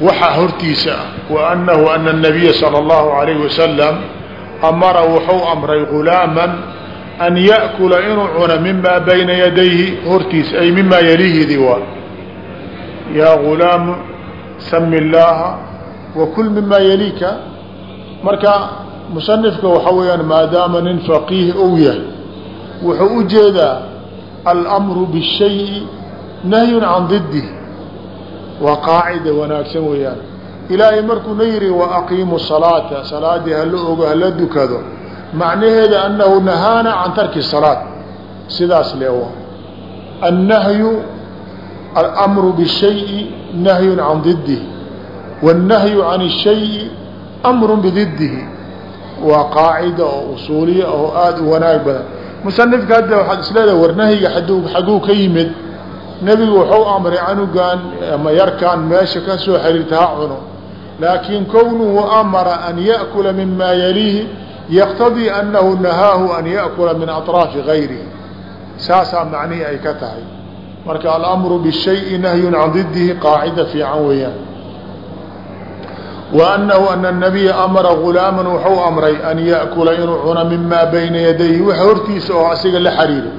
waxa hortiisa ah wa anahu ana الnabiya salى اllahu alayh wasalam amara wuxuu amray gulaaman an yaأkula inuu cuno mima bayna yadayhi hortiisa ay mima yaliihidi waa yaa gulaamu sami اllaha wakul mima yaliika. Marka musanifka waxa weeyaan maadaama nin faqiih ou yahay wuxuu u jeedaa almru bالshayi nahyun can didih waa qaacida wanaagsan weeyaan. Ilaahay markuuna yihi waaqiimu salaata salaadii hala ogo hala dukado macnaheeda anahu nahaana can tarki salaat. Sidaas leewa annahyu almru bishayi nahyun can didihi wاnnahyu can الshayi amru bididihi waa qaacida oo usuuliya oo aada u wanaag badan musanifka hadda waxaad isleedahay war nahyiga xaguu ka yimid nebigu wuxuu amray canugan ama yarkan meesha ka soo xiriirta ha cuno laakiin kownuhu amara an yaأkula mima yaliihi yaqtadii anahu nahaahu an yaأkula min aطraafi gayrihi saasaa macnihii ay ka tahay marka alamru bالshayi nahyun can didihi qaacida fiican weeyaan wa anahu ana الnabiya amara gulaaman wuxuu amray an yaأkula inuu cuno mima bayna yadayhi waxa hortiisa oo asiga la xariiro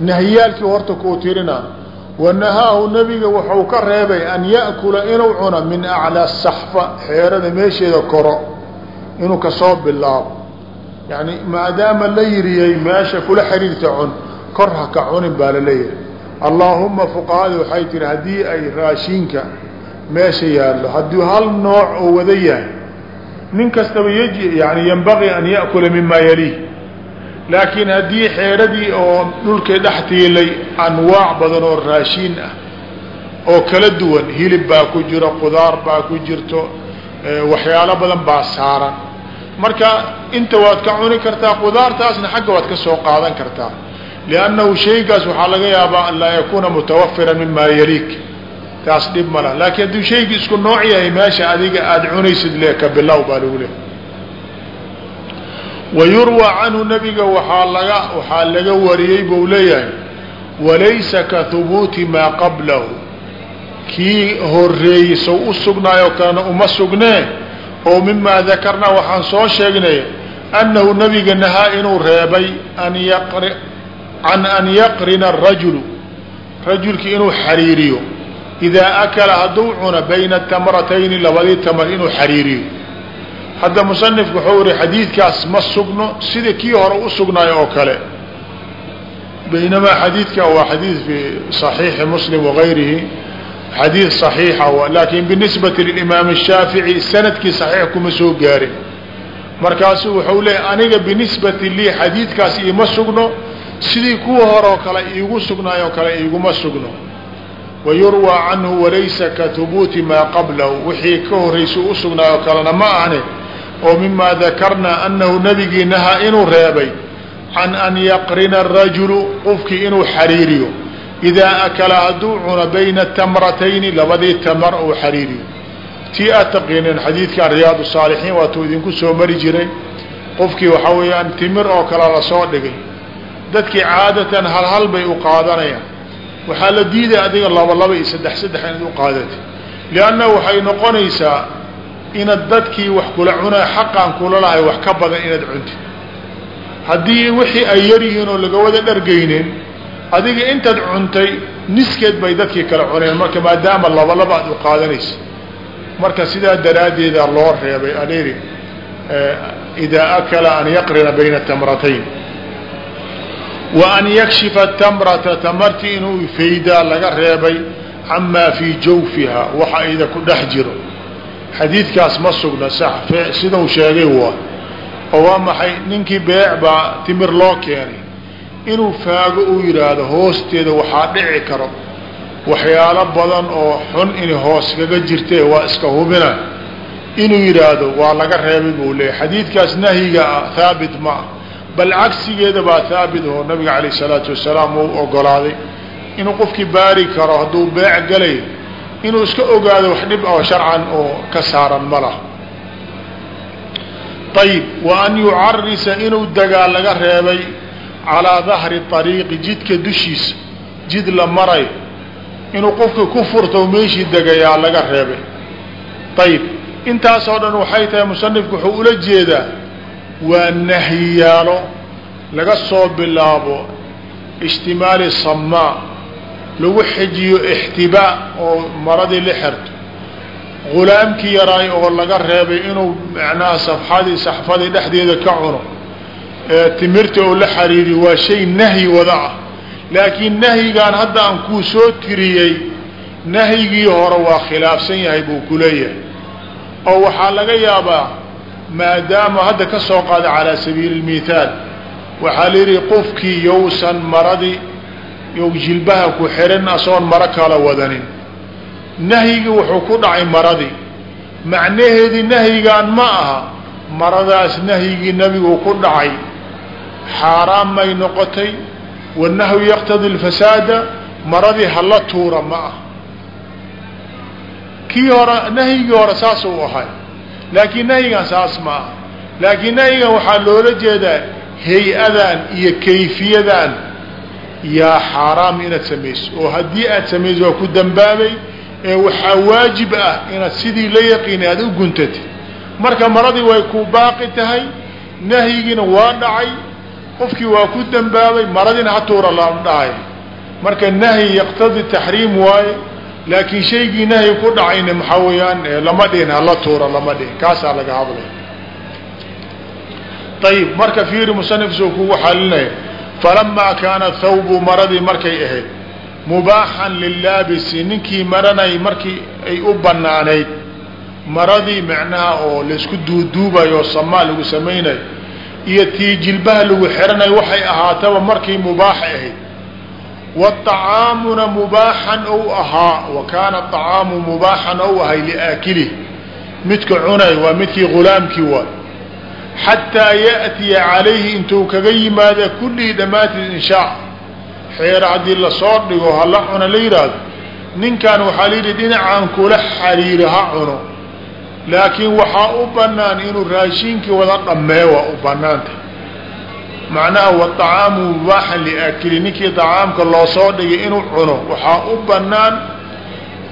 nahyaalkii horta kuu tirina wanahaahu nabiga wuxuu ka reebay an yaأkula inuu cuno min aclaa saxfa xeerada meesheeda koro inuu kasoo bilaabo yani maadaama la yiriyey meesha kula xiriirta cun kor ha ka cunin baa laleeyahay allaahuma fuqahada waxay tiri haddii ay raashinka meesha yaallo. Hadduu hal nooc oo wada yahay nin kastaba yj yani yanbagii an yaأkula mima yaliih. Laakiin haddii xeeradii oo dhulkay dhex tiilay anwaac badan oo raashiin ah oo kala duwan hilib baa ku jiro qudaar baa ku jirto waxyaalo badan baa saaran. Marka inta waad ka cuni kartaa qudaartaasna xagga waad ka soo qaadan kartaa. Liannahu shaygaas waxaa laga yaabaa an laa yakuuna mutawafiran mima yaliik taas dhib ma laha. Laakiin hadduu shaygu isku nooc yahay meesha adiga aada cunaysid le ka bilow baa lagu leehay wayurwى canhu nabiga waaa laga waxaa laga wariyey buu leeyahay walaysa ka hubuuti maa qablahu. Kii horeeyey sow u sugnaayo kalena uma sugnee oo mimaa dakarnaa waxaan soo sheegnay annahu nabiga nahaa inuu reebay can an yaqrina arajulu rajulki inuu xariiriyo idaa akala hadduu cuno bayna tamaratayni labadii tamar inuu xariiriyo hadda musanifku wuxuu yihi xadiidkaas ma sugno sida kii hore u sugnaayo oo kale baynamaa xadiidka waa xadiid fi saxiixi muslim wagayrihi xadiid saxiixa laakiin binisbati lilimaam ashaafici sannadkii saxiix kuma soo gaarin markaasu wuxuu leeyay aniga binisbati lii xadiidkaas iima sugno sidii kuwa horeoo kale iigu sugnaayoo kale iiguma sugno wayurwى canhu walaysa ka hubuuti maa qablahu. Wixii ka horaysa u sugnaayo kalena ma ahne. Oo mimaa dakarnaa annahu nabigii nahaa inuu reebay can an yaqrina arajulu qofkii inuu xariiriyo. Idaa akala hadduu cuno bayna tamratayni labadii tamar uu xariiriyo. Tii aad taqiineen xadiidkan riyaad saalixiin waatuu idinku soo mari jiray. Qofkii waxaa weeyaan timir oo kale la soo dhigay. Dadkii caadatan hal hal bay u qaadanayaan waxaa la diidaya adiga laba laba iyo saddex saddex inaad u qaadatay lianna waxay noqonaysaa inaad dadkii wax kula cunaa xaqaan kula lahay wax ka badan inaad cuntid haddii wixii ay yar yihiin oo laga wada dhargaynin adiga intaad cuntay niskeed bay dadkii kala cuneen marka maadaama labalaba aad u qaadanaysa. Marka sidaa daraaddeeda loo reebay adheri idaa akala an yaqrina bayna tamratayn wa an yakshifa tamrata tamarti inuu faydaa laga reebay camaa fii jawfiha waxa ida ku dhex jiro. Xadiidkaas ma sugna sidau sheegay waa oo waa maxay? Ninkii beec baa timir loo keenay. Inuu faago uu yidhaahdo hoosteeda waxaa dhici karo. Waxyaalo badan oo xun in hoos kaga jirtee waa iska hubina. Inuu yidhaahdo waa laga reebay buu leeyahy xadiidkaas nahyiga ah haabit ma ah bal cagsigeeda baa haabit oo nabiga calayh isalaatu wasalaam uu ogolaaday inuu qofkii baari karo hadduu beec galay inuu iska ogaado wax dhib oo sharcan oo ka saaran ma lah ayib wa an yucarisa inuu dagaa laga reebay calaa dahri ariiqi jidka dushiisa jid la maray inuu qofka ku furto meeshii degayaa laga reebay. Ayib intaasoo dhan waxay tahay musanifku wuxuu ula jeedaa waa nahyiyaalo laga soo bilaabo ijtimaali samaa lagu xijiyo ixtibaa oo maradii la xerto gulaamkii yaraay oo laga reebay inuu macnaha safxadii saxfadii dhexdeeda ka cuno ee timirta oo la xariiriyo waa shay nahyi wada ah. Laakiin nahyigaan hadda aan kuu soo tiriyey nahyigii hore waa khilaafsan yahay buu ku leeyahay. Oo waxaa laga yaabaa maadaama hadda ka soo qaada calaa sabiili lmithaal waxaa la yidhi qofkii yowsan maradii yow jilbaha ku xiran asoon maro kala wadanin. Nahyigii wuxuu ku dhacay maradii macnaheedii nahyigaan ma aha maradaas nahyigii nebigu ku dhacay. Xaaraan may noqotay. Wanahyu yaqtadi lfasaada maradii hala tuura ma ah kii hore nahyigii hore saas uu ahay laakiin nahyigan saas ma ah laakiin nahyigan waxaa loola jeedaa hay'adan iyo kayfiyadan yaa xaaraam inaad samayso. Oo haddii aad samayso waa ku dambaabay ee waxaa waajib ah inaad sidii la yaqiinay aad u guntatid. Marka maradii way ku baaqi tahay nahyigiina waa dhacay qofkii waa ku dambaabay maradiina ha tuura lam dhahay marka nahyi yaqtadi taxriim waaye laakiin shaygii nahyi ku dhacayna maxaa weeyaan lama dhihin hala tuura lama dhihin kaasaa laga hadlay. Ayib marka fiiri musanifsuu kugu xalinaya falamaa kaana thawbu maradii markay ahayd mubaaxan lilaabisi ninkii maranay markii ay u banaanayd maradii macnaha oo laysku duuduubayo oo samaa lagu samaynayo iyo tii jilbaha lagu xiranayo waxay ahaataba markii mubaaxa ahayd waطacaamuna mubaaxan ou ahaa wa kaana طacaamu mubaaxan ou ahay liaakilih midka cunay waa midkii gulaamkii waay xataa yaأtiya calayhi intuu kaga yimaada kullii dhammaantiis inshaa xeera haddii lasoo dhigo hala cuna la yidhaahdo ninkan waxaa la yidhi dhinacaan kula xariiro ha cuno laakiin waxaa u banaan inuu raashinkii wada dhammee waa u banaanta macnaha waطacaamu mubaaxan liaakili ninkii طacaamka loo soo dhigay inuu cuno waxaa u banaan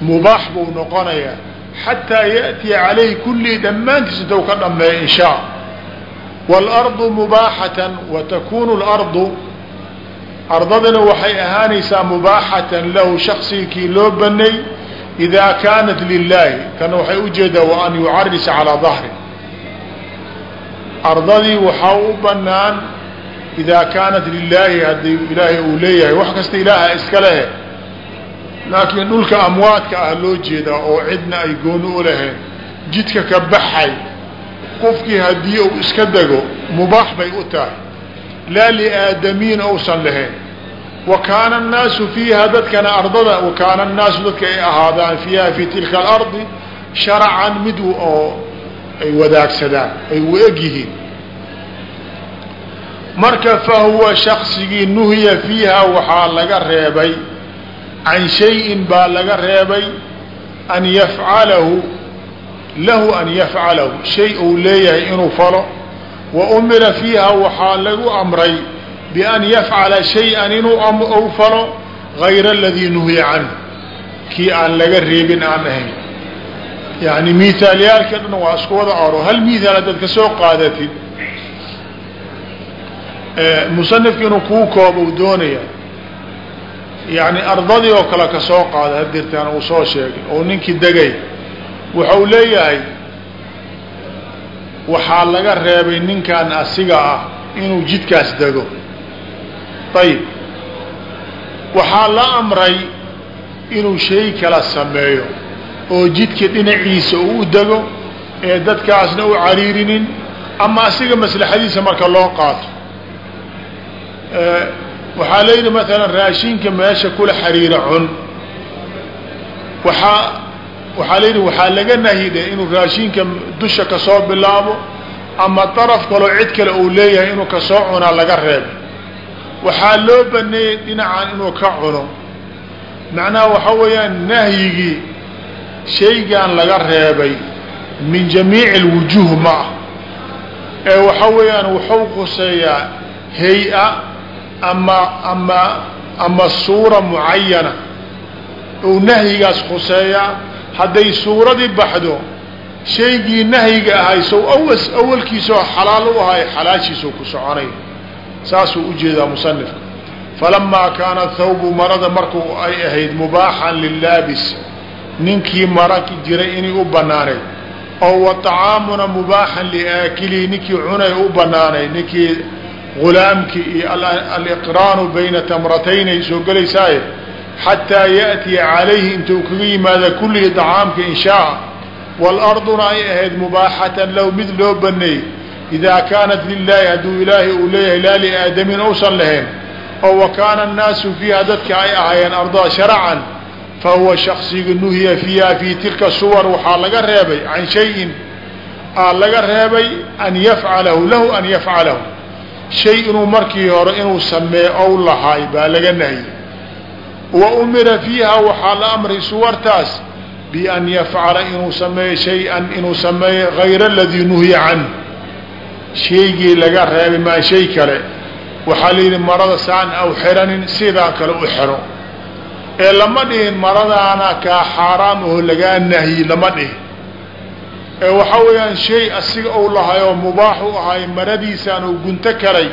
mubaax buu noqonayaa xataa yaأtiya calayhi kullii dhammaantiis intuu ka dhameeyo in shaa wاlarضu mubaaxatan watakunu اlarضu ardadana waxay ahaanaysaa mubaaxatan lahu shaksigii loo banay إida kaanat lilahi kana waxay ujeedaa wa an yucarisa calىa ظahri ardadii waxaa u banaan idaa kaanat lilaahi haddii ilaahay uu leeyahay wax kasta ilaaha iska lehe laakiin dhulka amwaadka ah loo jeedaa oo cidna ay gooni u lahayn jidka ka baxay qofkii haddii uu iska dego mubaax bay u tahay laa liaadamiin ousan lahayn wa kaana annaasu fiiha dadkana ardada wa kaana annaasu dadka ay ahaadaan fiiha fii tilka alardi sharacan mid oo ay wadaagsadaan ay u eg yihiin marka fahuwa shaksigii nuhiya fiiha waxaa laga reebay. Can shayin baa laga reebay an yafcalahu lahu an yafcalahu. Shay uu leeyahay inuu falo. Wa umira fiiha waxaa lagu amray bian yafcala shay-an inuu u falo gayra aladii nuhiya canhu. Kii aan laga reebin aan ahayn. Yani miithaalyaalka dhan waa isku wada aro hal miithaal haddaad ka soo qaadatid musanifka inuu kuu kooba u doonaya yani ardadii oo kale ka soo qaada hadirtaan uu soo sheegay oo ninkii degay wuxuu leeyahay waxaa laga reebay ninkan asiga ah inuu jidkaas dego. Ayib waxaa la amray inuu shay kala sameeyo oo jidka dhinaciisa uu u dego ee dadkaasna u cariirinin ama asiga maslaxadiisa marka loo qaato waxaa layidhi maalan raashinka meesha kula xariira cun. Waaa waxaa layidhi waxaa laga nahide inuu raashinka dusha ka soo bilaabo ama daraf kaloo cid kale uu leeyahay inuu ka soo cunaa laga reebay waxaa loo baneeyey dhinacan inuu ka cuno. Macnaha waxaa weeyaan nahyigii shaygan laga reebay min jamiici alwujuuh ma ah. Ee waxa weeyaan wuxuu khuseeyaa hay'a ama ama ama suura mucayana uu nahyigaas khuseeyaa hadday suuradii baxdo shaygii nahyiga ahay sow awalkiisao xalaal u ahay xalaashiisau ku soconay. Saasuu u jeedaa musanifka falamaa kaana thawbu marada marku ay ahayd mubaaxan lilaabis ninkii mara jiray inay u banaanayd oo wa طacaamuna mubaaxan liaakilihi ninkii cunay u banaanay ninkii gulaamkii iyo aliqraanu bayna tamratayni ay soo gelaysaaye xataa yaأtiya calayhi intuu kaga yimaada kullihi طacaamka in shaaa wاlarduna ay ahayd mubaaxatan low mid loo baneeyey idaa kaanat lilaahi hadduu ilaahay uu leeyahay laa liaadamin uusan lahayn oo wa kaana الnaasu fiiha dadka ay ahaayeen ardaa sharcan fahuwa shaksiga nuhiya fiiha fii tilka suwar waxaa laga reebay can shayin aa laga reebay an yafcalahu lahu an yafcalahu shay inuu markii hore inuu sameeyo ow lahaay baa laga nahyay wa umira fiiha waxaa la amray suwartaas bian yafcala inuu sameeyo shay-an inuu sameeyo gayra aladii nuhiya canh shaygii laga reebay maa shay kale. Waxaa la yidhi marada saan aw xiranin sidaa kale u xiro. Ee lama dhihin maradaana kaa xaaraam aho lagaa nahyi lama dhihin ee waxaa weeyaan shay asiga ou lahay oo mubaax u ahay maradiisaan uu gunto karay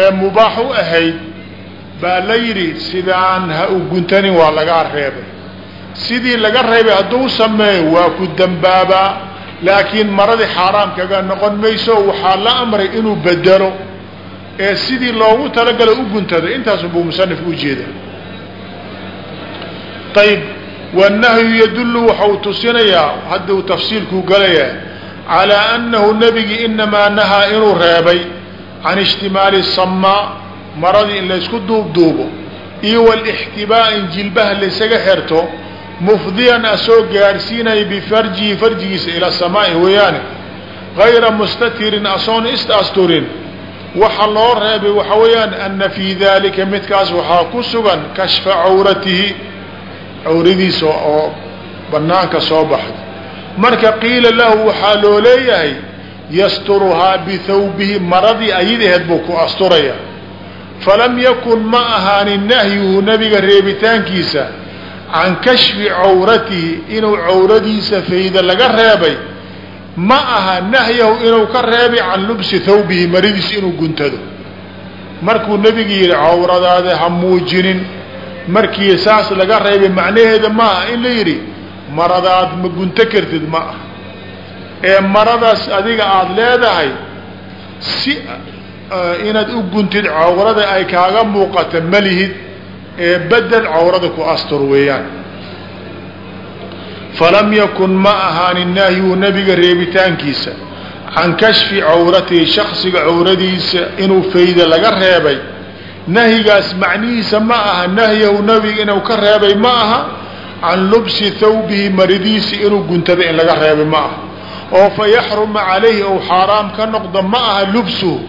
ee mubaax u ahayd baa la yidhi sidaan ha u guntanin waa lagaa reebay. Sidii laga reebay hadduu sameeyo waa ku dambaabaa. Laakiin maradii xaaraam kaga noqon mayso waxaa la amray inuu bedelo ee sidii loogu talagalay u guntaday intaasunbuu musanifku ujeeda ayb wannahyu yadullu waxau tusinayaa hadduu tafsiilkuu galayaa calaa annahu nebigi inamaa nahaa inuu reebay can ishtimaali samaa maradii in laysku duubduubo iyo walixtibaa in jilbaha laysaga xerto mufdiyan asoo gaadhsiinaya bifarjihi farjigiisa ila samaa'i weeyaane gayra mustatirin asoon is-asturin waxa loo reebay waxa weeyaan ana fii dalika midkaas waxaa ku sugan kashfa cawratihi cawradiisa oo banaanka soo baxda marka qiila lahu waxaa loo leeyahay yasturuhaa bithawbihi maradii ayadaheed buu ku asturaya. Falam yakun ma ahaanin nahyuhu nabiga reebitaankiisa can kashfi cawratihi inuu cawradiisa fayda laga reebay ma aha nahyahu inuu ka reebay can lubsi thawbihi maradiisa inuu guntado. Markuu nebigu yidhi cawradaada ha muujinin markii saas laga reebay macnaheeda ma aha. In la yidhi maradaad ma gunto kartid ma ah ee maradaas adiga aada leedahay si inaad u guntid cawrada ay kaaga muuqata malihid ee bedel cawrada ku astur weeyaan. Falam yakun ma ahaanin nahyu nabiga reebitaankiisa. Can kashfi cawratihi shaksiga cawradiisa inuu fayda laga reebay nahyigaas macnihiisa ma aha nahyahu nabiga inuu ka reebay ma aha can lubsi thawbihi maridiisa inuu guntada in laga reebay ma aha oo fa yaxruma calayhi ou xaaraam ka noqdo ma aha lubsuhu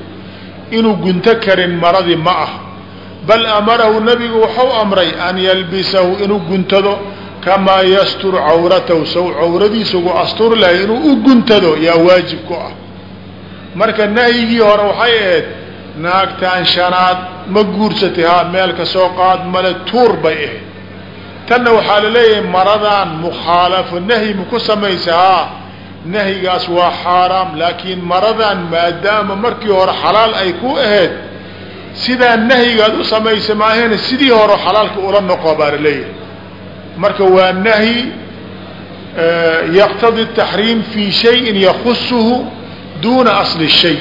inuu gunto karin maradii ma ah bal amarahu nabigu waxau amray an yalbisahu inuu guntado kamaa yasturu cawratahu sow cawradiisa ugu asturi lahay inuu u guntado yaa waajib ku ah marka nahyigii hore waxay ahayd naagtan shanaad ma guursatay haa meel ka soo qaad male tuur bay ahayd. Tanna waxaa la leeyahay maradaan mukhaalafo nahyi ma ku samaysa waa xaaraam laakiin maradan maadaama markii hore xalaal ay ku ahayd sidaa nahyigaad u samaysa maahena sidii hore xalaalka ula noqo baa la leeyahay marka waa nahyi eh, yaqtadi taxriim fii shayin yakusuhu duuna asli shay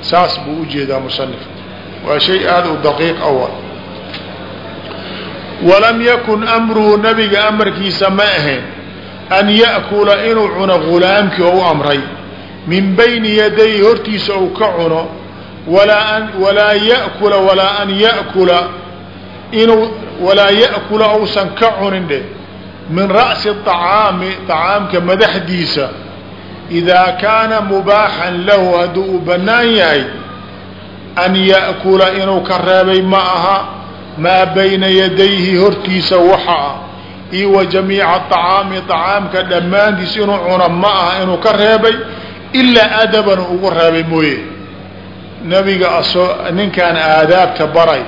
saas buu u jeedaa musanif waa shay aada u daqiiq awa. Walam yakun amruhu nabiga amarkiisa ma ahayn an ya'kula inuu cuno gulaamkii ou amray. Min bayni yadayhi hortiisa ou ka cuno walaa yakula walaa an yakula inuu walaa ya'kula ousan ka cunin dheh min ra'si acaami acaamka madaxdiisa idaa kaana mubaaxan lahu hadduu uu bannaan yahay an ya'kula inuu ka reebay ma aha maa bayna yadayhi hortiisa waxa ah iyo wa jamiica acaami acaamka dhammaantiis inuu cuno ma aha inuu ka reebay ilaa adaban ugu reebay mooye nabiga ninkaan aadaabta baray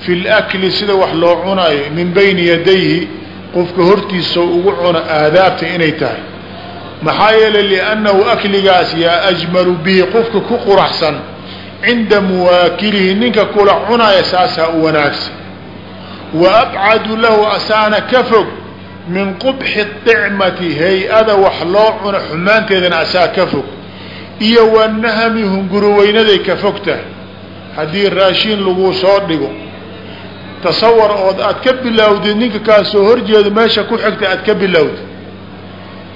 fi lakli sida wax loo cunayo min bayni yadayhi qofka hortiisa ugu cuno aadaabta inay tahay maxaa yeelay liannahu akligaas yaa ajmalu bihi qofka ku quraxsan cinda muwaakilihi ninka kula cunaya saasaa u wanaagsan. Wa abcadu lahu asaana ka fog min qubxi طicmati hay'ada wax loo cuno xumaanteedana asaa ka fog. Iyo wanahami hunguroweynaday ka fog tahay haddii raashiin laguu soo dhigo. Tasawar ood aad ka bilowdid ninka kaa soo horjeedo meesha ku xigta aad ka bilowdid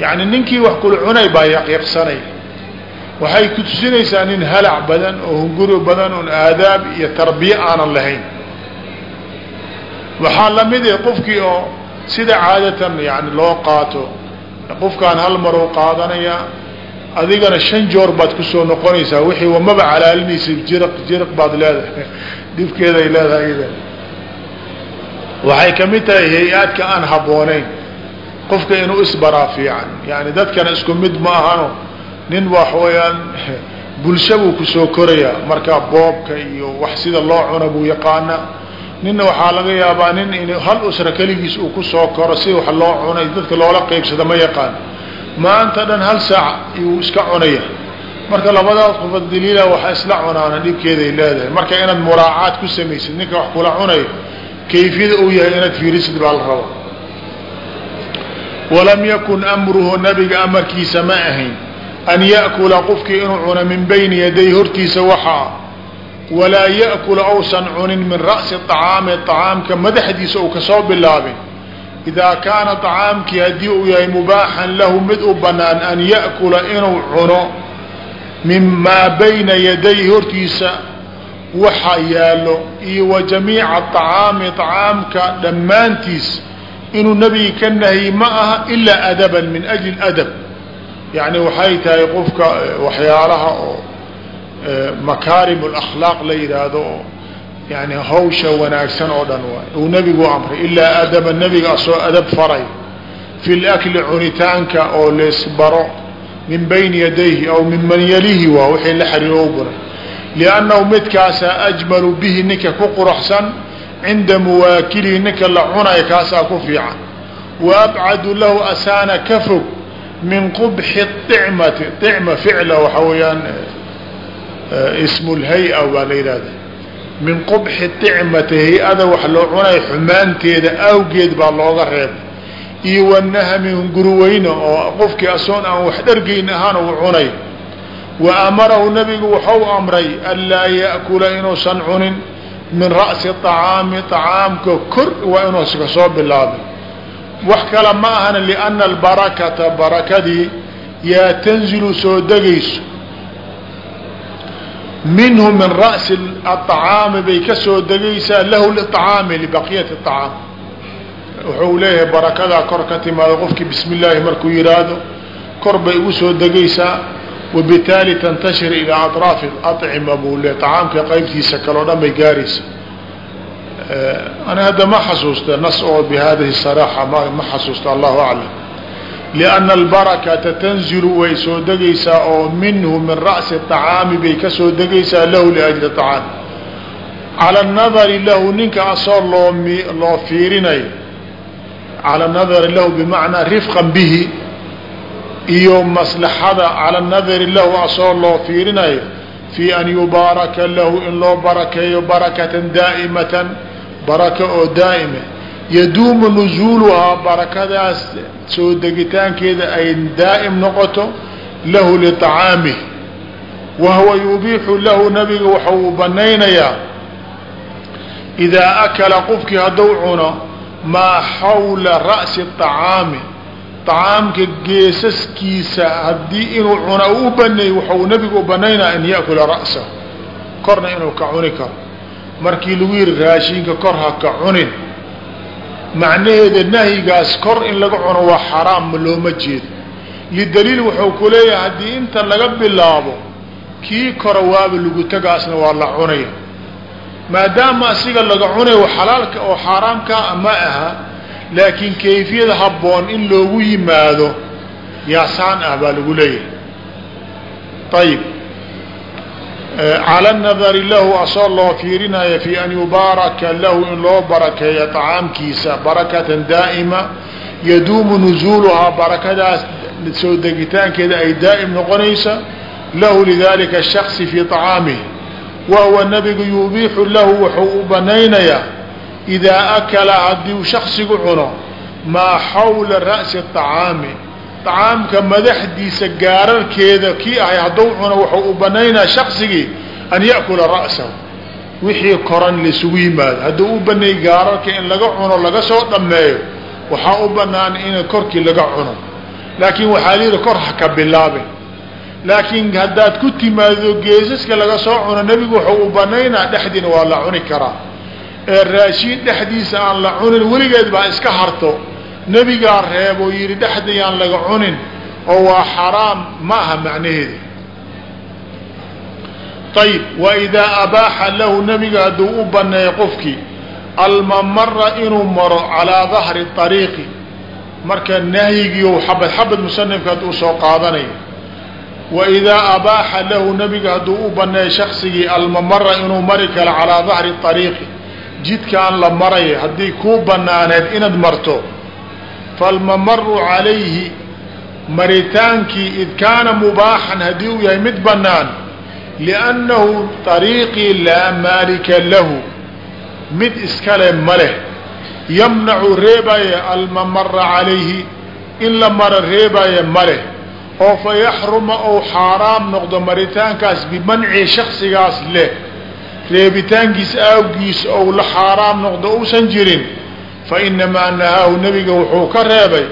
yacni ninkii wax kula cunay baa yaqiiqsanay waxay ku tusinaysaa nin halac badan oo hunguri badan oon aadaab iyo tarbiye aanan lahayn. Waxaa la mid ah qofkii oo sida caadatan yani loo qaato qofkaan hal mar u qaadanayaa adigana shan joor baad ku soo noqonaysaa wixii wamaba calaalinaysa jiriq jiriq baad leedahay *laughs* dhibkeeday leedahay waxay ka mid tahay hay'aadka aan habboonayn qofka inuu isbaraa fiican. Yani dadkana isku mid ma ahano nin wax weeyaan *laughs* bulsha buu ku soo korayaa. Marka boobka iyo wax sida loo cuno buu yaqaanaa ninna waxaa laga yaabaa nin in hal usra keligiis uu ku soo koro si wax loo cunay dadka loola qeybsada ma yaqaan. Maanta dhan hal saac iyuu iska cunaya marka labadaas qofood daliila waxa isla cunaana dhibkeeday leedahay. Marka inaad muraacaad ku samaysid ninka wax kula cunayo kayfiyada uu yahay inaad fiirisid baa la raba walam yakun amruhu nabiga amarkiisa ma ahayn an ya'kula qofkii inuu cuno min bayni yaday hortiisa waxaa walaa ya'kula ousan cunin min ra'si acaami acaamka madaxdiisa uu ka soo bilaabin idaa kaana acaamkii haddii uu yahay mubaaxan lahu mid u bannaan an ya'kula inuu cuno min maa bayna yadayhi hortiisa waxa yaallo iyo wa jamiica acaami acaamka dhammaantiis inuu nebiga ka nahyi ma aha ilaa adaban min ajli adab yacni waxay tahay qofka waxyaalaha oo makaarim lakhlaaq la yidhaahdo oo yani hawsha wanaagsan oo dhan waay. Uu nebigu amray ilaa adaba nebiga asoo adab faray. Fi lakli cunitaanka oo leesbaro min bayni yadayhi aw min man waa wixii la xariiro u buray liannahu midkaasaa ajmalu bihi ninka ku quruxsan cinda muwaakilihi ninka la cunaya kaasaa ku fiican. Wa lahu asaana ka fog min qubxi icmati icma ficla waxa weeyaan ismu lhay-a baa la yidhahda min qubxi icmati hay'ada wax loo cunayo xumaanteeda awgeed baa looga reebay iyo wanahami hungurweyne oo qofkii asoon aan wax dhargayn ahaan uu cunay. Wa amarahu nabigu waxau amray anlaa ya'kula inuusan cunin min ra'si acaami acaamka kor waa inuusa ka soo bilaabay. Wax kale ma ahana liana albarakata barakadii yaa tanzilu soo degayso. Minhu min ra'si acaami bay ka soo degaysaa lahu licaami libaqiyati acaam wuxuu leeyahay barakadaa kor ka timaado qofkii bismi illaahi markuu yidhaahdo kor bay ugu soo degaysaa wabitaali tantashir ilaa atraafi acima buu le acaamka qaybtiisa kaleo dhan bay gaaraysa ani hadda ma xasuusta nas oo bihadihi saraaxa ma xasuusta allahu aclam lianna albarakata tanzilu way soo degaysaa oo minhu min ra'si acaami bay ka soo degaysaa lahu liajli acaami cala nadari lahu ninka asoo loo loo fiirinayo cala nadari lahu bimacnaa rifqan bihi iyo maslaxada cala nadari lahu asoo loo fiirinayo fii an yubaaraka lahu in loo barakeeyo barakatan daa'imatan baraka oo daa'ime. Yaduumu nuzuuluhaa barakadaas soo degitaankeeda ay daa'im noqoto lahu liطacaamih wahuwa yubiixu lahu nabiga waxa uu banaynayaa idaa akala qofkii hadduu cuno maa xawla ra'si طacaami طacaamka geesaskiisa haddii inuu cuna u baneey waxau nabigu u banaynaa an ya'kula ra'sahu korna inuu ka cuni karo. Markii lagu yihi raashinka kor ha ka cunin. Macnaheeda nahyigaas kor in laga cuno waa xaraam ma looma jeedo lidaliil wuxuu ku leeyahay haddii inta laga bilaabo kii kora waaba lagu tagaasna waa la cunaya. Maadaama asiga laga cunayo xalaalka oo xaaraamkaa ma aha laakiin kayfiyada habboon in loogu yimaado yaasaan ah baa lagu leeyahay. Ayib cala nadari lahu asoo loo fiirinaya fi an yubaaraka lahu in loo barakeeyo طacaamkiisa barakatan daa'ima yaduumu nuzuuluhaa barakadaas soo degitaankeeda ay daa'im noqonaysa lahu lidalika shaksi fii طacaamihi wahuwa nabigu yubiixu lahu wuxuu u banaynayaa idaa akala haddii shaksigu cuno maa xawla ra'si طacaami طacaamka madaxdiisa gaararkeeda kii ahay hadduu cuno wuxuu u banaynaa shaksigii an ya'kula ra'sahu wixii koran laisugu yimaado hadduu u baneey gaararka in laga cuno laga soo dhammeeyo waxaa u banaan in korkii laga cuno laakiin waxaa lihi kor ha ka bilaabe laakiin haddaad ku timaado geesaska laga soo cuno nebigu wuxuu u banaynaa dhexdiina waa la cuni karaa ee raashiin dhexdiisa aan la cunin weligeed baa iska harto. Nebigaa reeboo yidhi dhexdayaan laga cunin oo waa xaraam ma aha macnaheeda ayib waidaa abaaxa lahu nebiga hadduu u baneeyo qofkii almamara inuu maro calaa dahri ariiqi marka nahyigiiyo xabad xabad musanifka hadduu soo qaadanayo. Waidaa abaaxa lahu nebiga hadduu u baneeyo shaksigii almamara inuu mari karo calaa dahri ariiqi jidkaan la maraya haddii kuu banaaneed inaad marto falmamaru calayhi maritaankii id kaana mubaaxan haddii uu yahay mid banaan liannahu ariiqii laa maalika lahu mid iskale ma leh. Yamnacu reebaya almamara calayhi in la maro reebaya ma leh. Oo fa yaxruma ou xaaraam noqdo maritaankaas bimanci shaksigaas leh reebitaankiis aawgiis ou la xaaraam noqdo uusan jirin fa inamaa nahaahu nebiga wuxuu ka reebay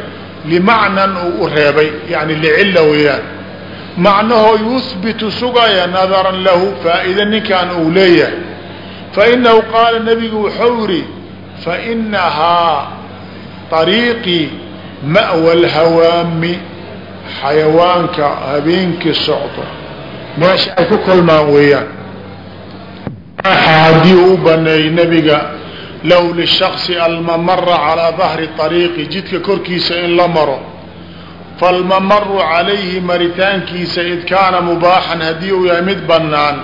limacnan uu u reebay yani licilla weeyaan. Macnahoo yuhbitu sugaya nadaran lahu faa'iida ninkan uu leeyahay. Fainahu qaala nebigu wuxuu yidhi fainahaa طariiqii ma'wa alhawaami xayawaanka habeenkii socdo meesha ay ku kulmaan weeyaan haddii u baneeyey nebiga low lishaqsi almamara calaa dahri ariiqi jidka korkiisa in la maro falmamaru calayhi maritaankiisa id kaana mubaaxan haddii uu yahay mid bannaan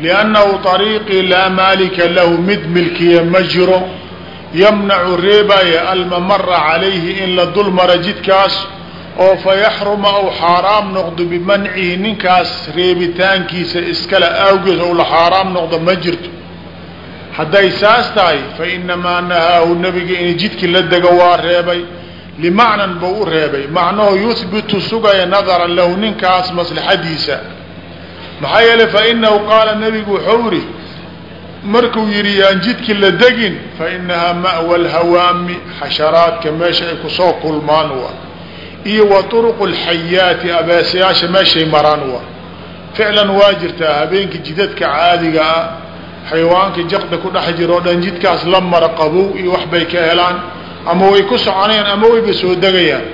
liannahu ariiqii laa maalika lahu mid milkiya ma jiro yamnacu reebaya almamara calayhi in la dul mara jidkaas oo fayaxruma ou xaaraam noqdo bimancihi ninkaas reebitaankiisa iskale awgeed ou la xaaraam noqdo ma jirto. Hadday saas tahay fa inamaa nahaahu nabiga in jidkii la dego waa reebay. Limacnan buu u reebay. Macnahu yuhbitu sugaya nadaran lahu ninkaas maslaxadiisa. Maxaa yeelay fa inahu qaala nabigu wuxuu yihi markuu yidhi yaan jidki la degin fa inahaa ma'wa alhawaami xasharaadka meesha ay ku soo kulmaan wa iyo wa turuqu alxayaati abeesayaasha meeshay maraan wa. Ficlan waa jirtaa habeenkii jidadka caadiga ah xayawaanka jaqda ku dhex jira oo dhan jidkaas la mara qabow iyo wax bay ka helaan ama way ku soconayaan ama wayba soo degayaan.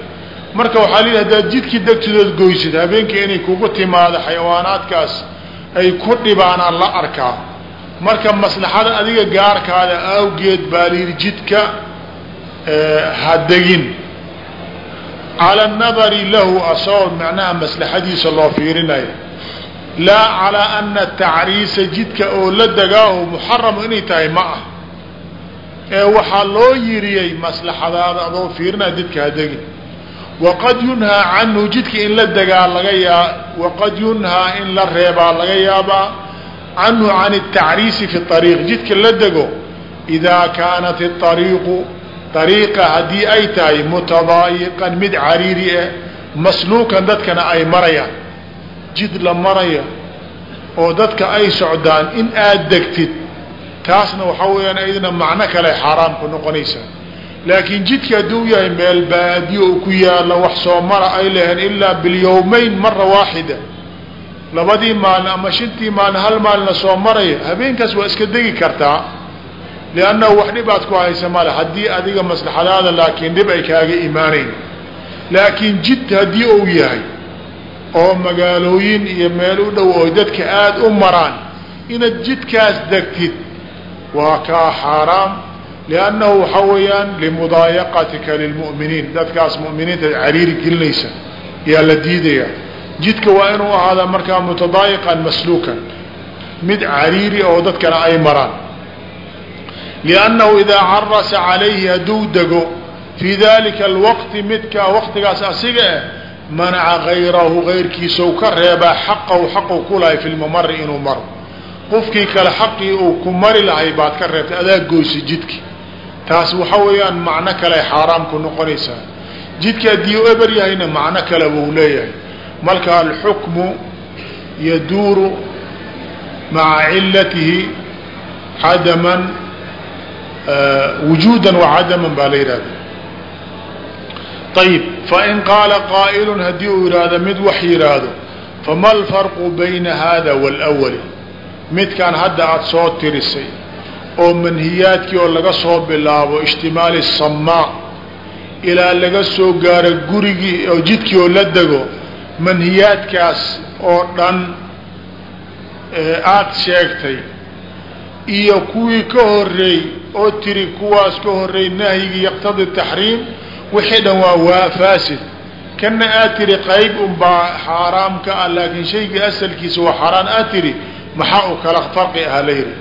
Marka waxaa la yidhi jidkii degtidood goysid habeenkii inay kugu timaado xayawaanaadkaas ay ku dhibaanaan la arkaa marka maslaxada adiga gaarkaada awgeed baa la yidhi jidka ha degin cala nadari lahu asagoo macnaha maslaxadiisa loo fiirinayo laa calaa ana tacriisa jidka oo la degaaho muxaramu inay tahay ma ah ee waxaa loo yiriyey maslaxadaada adoo fiirinaya jidka ha degin waqad yunhaa canhu jidka in la degaa laga yaa waqad yunhaa in la reebaa laga yaabaa canhu can الtacriisi fi الطariiq jidka la dego idaa kaanat الطariiqu dariiqa haddii ay tahay mutadaayiqan mid cariiri ah masluukan dadkana ay marayaan jid la maraya oo dadka ay socdaan in aad degtid taasna waxaa weeyaan aydna macno kale xaaraam ku noqonaysaa laakiin jidka hadduu yahay meel baadiyo u ku yaalla wax soo mara ay leheen ilaa bilyawmayn mara waaxida labadii maalin ama shantii maalin hal maalina soo maraya habeenkaas waa iska degi kartaa liannahu wax dhib aad ku haysa male haddii adiga maslaxadaada laakiin dhib ay kaaga imaanayn laakiin jid haddii uu yahay oo magaalooyin iyo meel u dhow oo dadka aada u maraan inaad jidkaas degtid waa kaa xaaraam liannahu waxaa weeyaan limudaayaqatika lilmu'miniin dadkaas mu'miniinta cariiri gelinaysa yaa la diidaya jidka waa inuu ahaada markaa mutadaayiqan masluukan mid cariiri oo dadkana ay maraan liannahu idaa carasa calayhi hadduu dego fii dalika alwaqti midka waqtigaas asiga ah manaca gayrahu gayrkiisau ka reebaa xaqahu xaqu ku lahay fi lmamari inuu maro qofkii kale xaqii uu ku mari lahay baad ka reebtay adaa goysa jidki taas waxa weeyaan macno kale xaaraam ku noqonaysaa jidka haddii u eber yahayna macno kale buu leeyahay marka alxukmu yaduuru wujuudan wacadaman baa la yidhahda ayib fain qaala qaa'ilun haddii uu yidhaahdo mid wax yidhaahdo fama alfarqu bayna hada wاlأwali midkaan hadda aada soo tirisay oo manhiyaadkii oo laga soo bilaabo ijtimaali samaa ilaa laga soo gaaro gurigii oo jidkii oo la dego manhiyaadkaas oo dhan aada sheegtay iyo kuwii ka horeey oo tiri kuwaas ka horeey nahyigii yaqtadi taxriim wixii dhan waa waa faasid. Kanna aad tiri qayb unbaa xaaraam ka ah laakiin shaygii asalkiisa waa xaaraan. Aad tidhi maxaa u kala farqi ah layidhi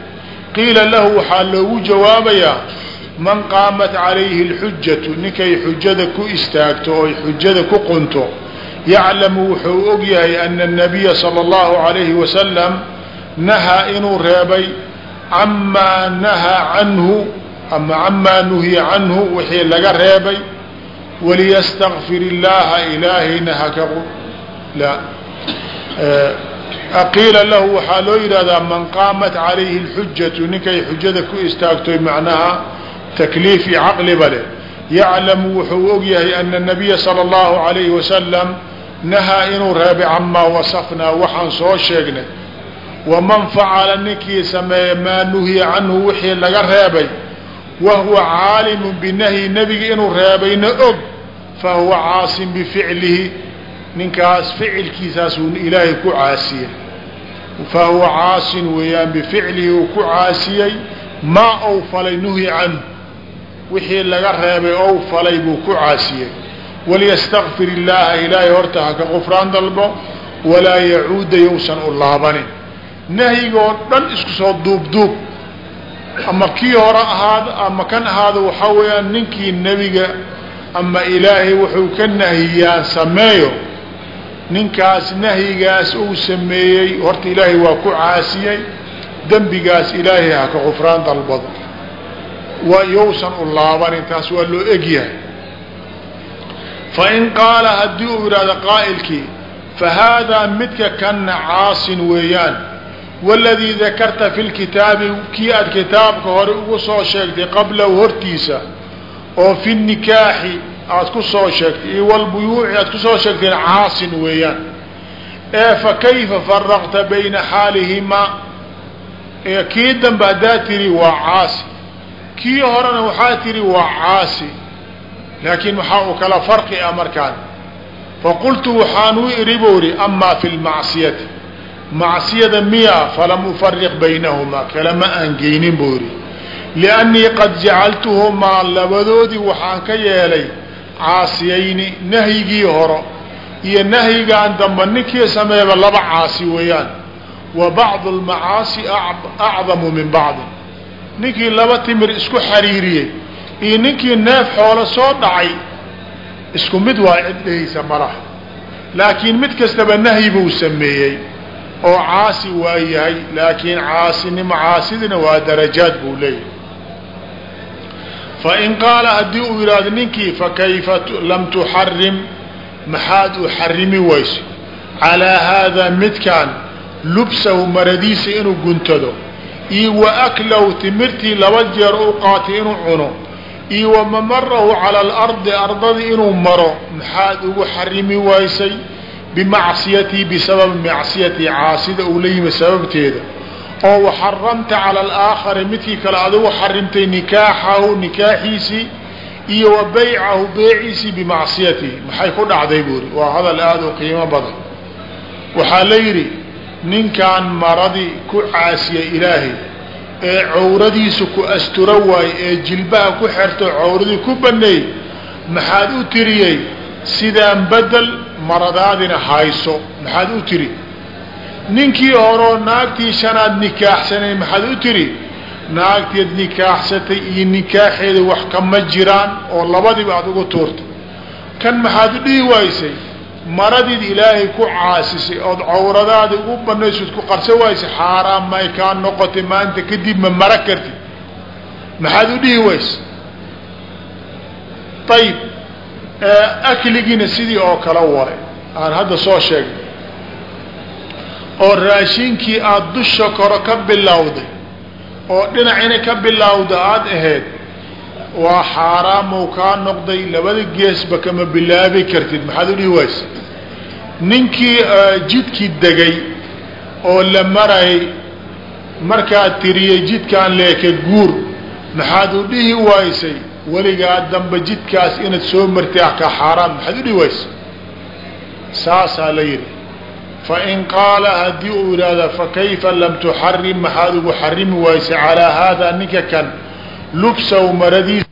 qiila lahu waxaa loogu jawaabayaa man qaamat calayhi alxujatu ninkay xujada ku istaagto oy xujada ku qunto yaclamu wuxuu og yahay ana annabiya sala allahu calayhi wasalam nahaa inuu reebay camaa nahaa canhu ama camaa nuhiya canhu wixii laga reebay waliyastakfir illaaha ilaahayna haka la aqiila lahu waxaa loo yidhahdaa man qaamat calayhi اlxujatu ninkay xujada ku istaagtoy macnaha takliif iyo caqliba leh yaclamu wuxuu og yahay ana nabiya sala اllahu alayhi wasalam nahaa inuu reebay camaa wasafnaa waxaan soo sheegnay waman facala ninkii sameeya maa nuhiya canhu wixii laga reebay wahuwa caalimu binahyi nebiga inuu reebayna og fahuwa caasin bificlihi ninkaas ficilkiisaasuu ilaahay ku caasiyey. Fahuwa caasin weeyaan bificlihi uu ku caasiyey maa ou falay nuhi canhu wixii laga reebay ou falay buu ku caasiyey. Waliyastakfir illaaha ilaahay horta haka qufraan dalbo walaa yacuuda yowsan u laabanin nahyigoo dhan isku soo duubduub. Ama kii hore ahaado ama kan ahaado waxaa weeyaan ninkii nebiga ama ilaahay wuxuu ka nahiyaan sameeyo. Ninkaas nahyigaas uu sameeyey horta ilaahay waa ku caasiyey. Dembigaas ilaahay haka qufraan dalbado. Waa yowsan u laabanin taas waa loo egyahay fain qaala haddii uu yidhahdo qaa'ilkii fa haadaa midka kanna caasin weeyaan waladii dakarta fi lkitaabi kii aad kitaabka hore ugu soo sheegtay qablahu hortiisa oo fi nikaaxi aad ku soo sheegtay iyo walbuyuuci aad ku soo sheegteen caasin weeyaan ee fa kayfa faraqta bayna xaalihimaa kii dambe haddaad tiri waa caasi kii horena waxaa tiri waa caasi laakiin maxaa uu kala farqi ah markaan faqultu waxaan u iri buu ihi amaa fi lmacsiyati macsiyada miya falam ufariq baynahumaa kalama aan geynin buu ihi liannii qad jacaltuhumaa labadoodii waxaan ka yeelay caasiyayni nahyigii horo iyo nahyigaan damba ninkii sameeyaba laba caasi weeyaan. Wa bacdu lmacaasi acdamu min bacdin. Ninkii laba timir isku xariiriyey iyo ninkii neef xoolo soo dhacay isku mid waa ciddhahaysa malaha. Laakiin mid kastaba nahyi buu sameeyey oo caasi waa yahay laakiin caasinimo caasidina waa darajaad buu leeyahay. Fain qaala haddii uu yidhaahdo ninkii fakayfa lam tuxarim maxaad u xarimi wayso? Calaa haadaa midkaan lubsahu maradiisa inuu guntado iyo wa aklahu timirtii laba jeer u qaatay inuu cuno iyo wa mamarahu cala alardi ardadii inuu maro maxaad ugu xarimi waysay bimacsiyatii bisababi macsiyatii caasida uu la yimi sababteeda oo waxaramta cala alaakhari midkii kale adigu xarimtay nikaaxahu nikaaxiisii iyo wa baycahu beeciisii bimacsiyatihi maxay ku dhacday buuri waa hadal aada u qiimo badan waxaa la yidhi ninkaan maradii ku caasiya ilaahay ee cawradiisa ku asturo waaye ee jilbaha ku xerto cawradii ku baneey maxaad u tiriyey sidaan bedel maradaadina hayso maxaad u tiri? Ninkii horeo naagtii shanaad nikaaxsanay maxaad u tiri? Naagteed nikaaxsatay iyo nikaaxeeda wax kama jiraan oo labadiiba aad ugu tuurtay. Kan maxaad u dhihi waysay? Maradiid ilaahay ku caasisay ood cawradaada ugu banaysood ku qarsan waysay xaaraan may kaa noqotay maanta kadib ma mara kartid. Maxaad u dhihi waysay? Ayib akligiina sidii oo kale waay aan hadda soo sheegnay oo raashinkii aada dusha koro ka bilowday oo dhinacina ka bilowda aada ahayd waa xaaraamow kaa noqday labada geesba kama bilaabi kartid. Maxaad u dhihi waysa ninkii jidkii degay oo la marayay markaad tiriyey jidkaan leeka guur maxaad u dhihi waysay weligaa damba jidkaas inaad soo martay ah ka xaaraan maxaad u dhihi waysa? Saasaa la yidhi. Fain qaala haddii uu yidhaahda fakayfa lam tuxarim maxaad ugu xarimi waysay calaa haadaa ninka kan lubsaw maradiisa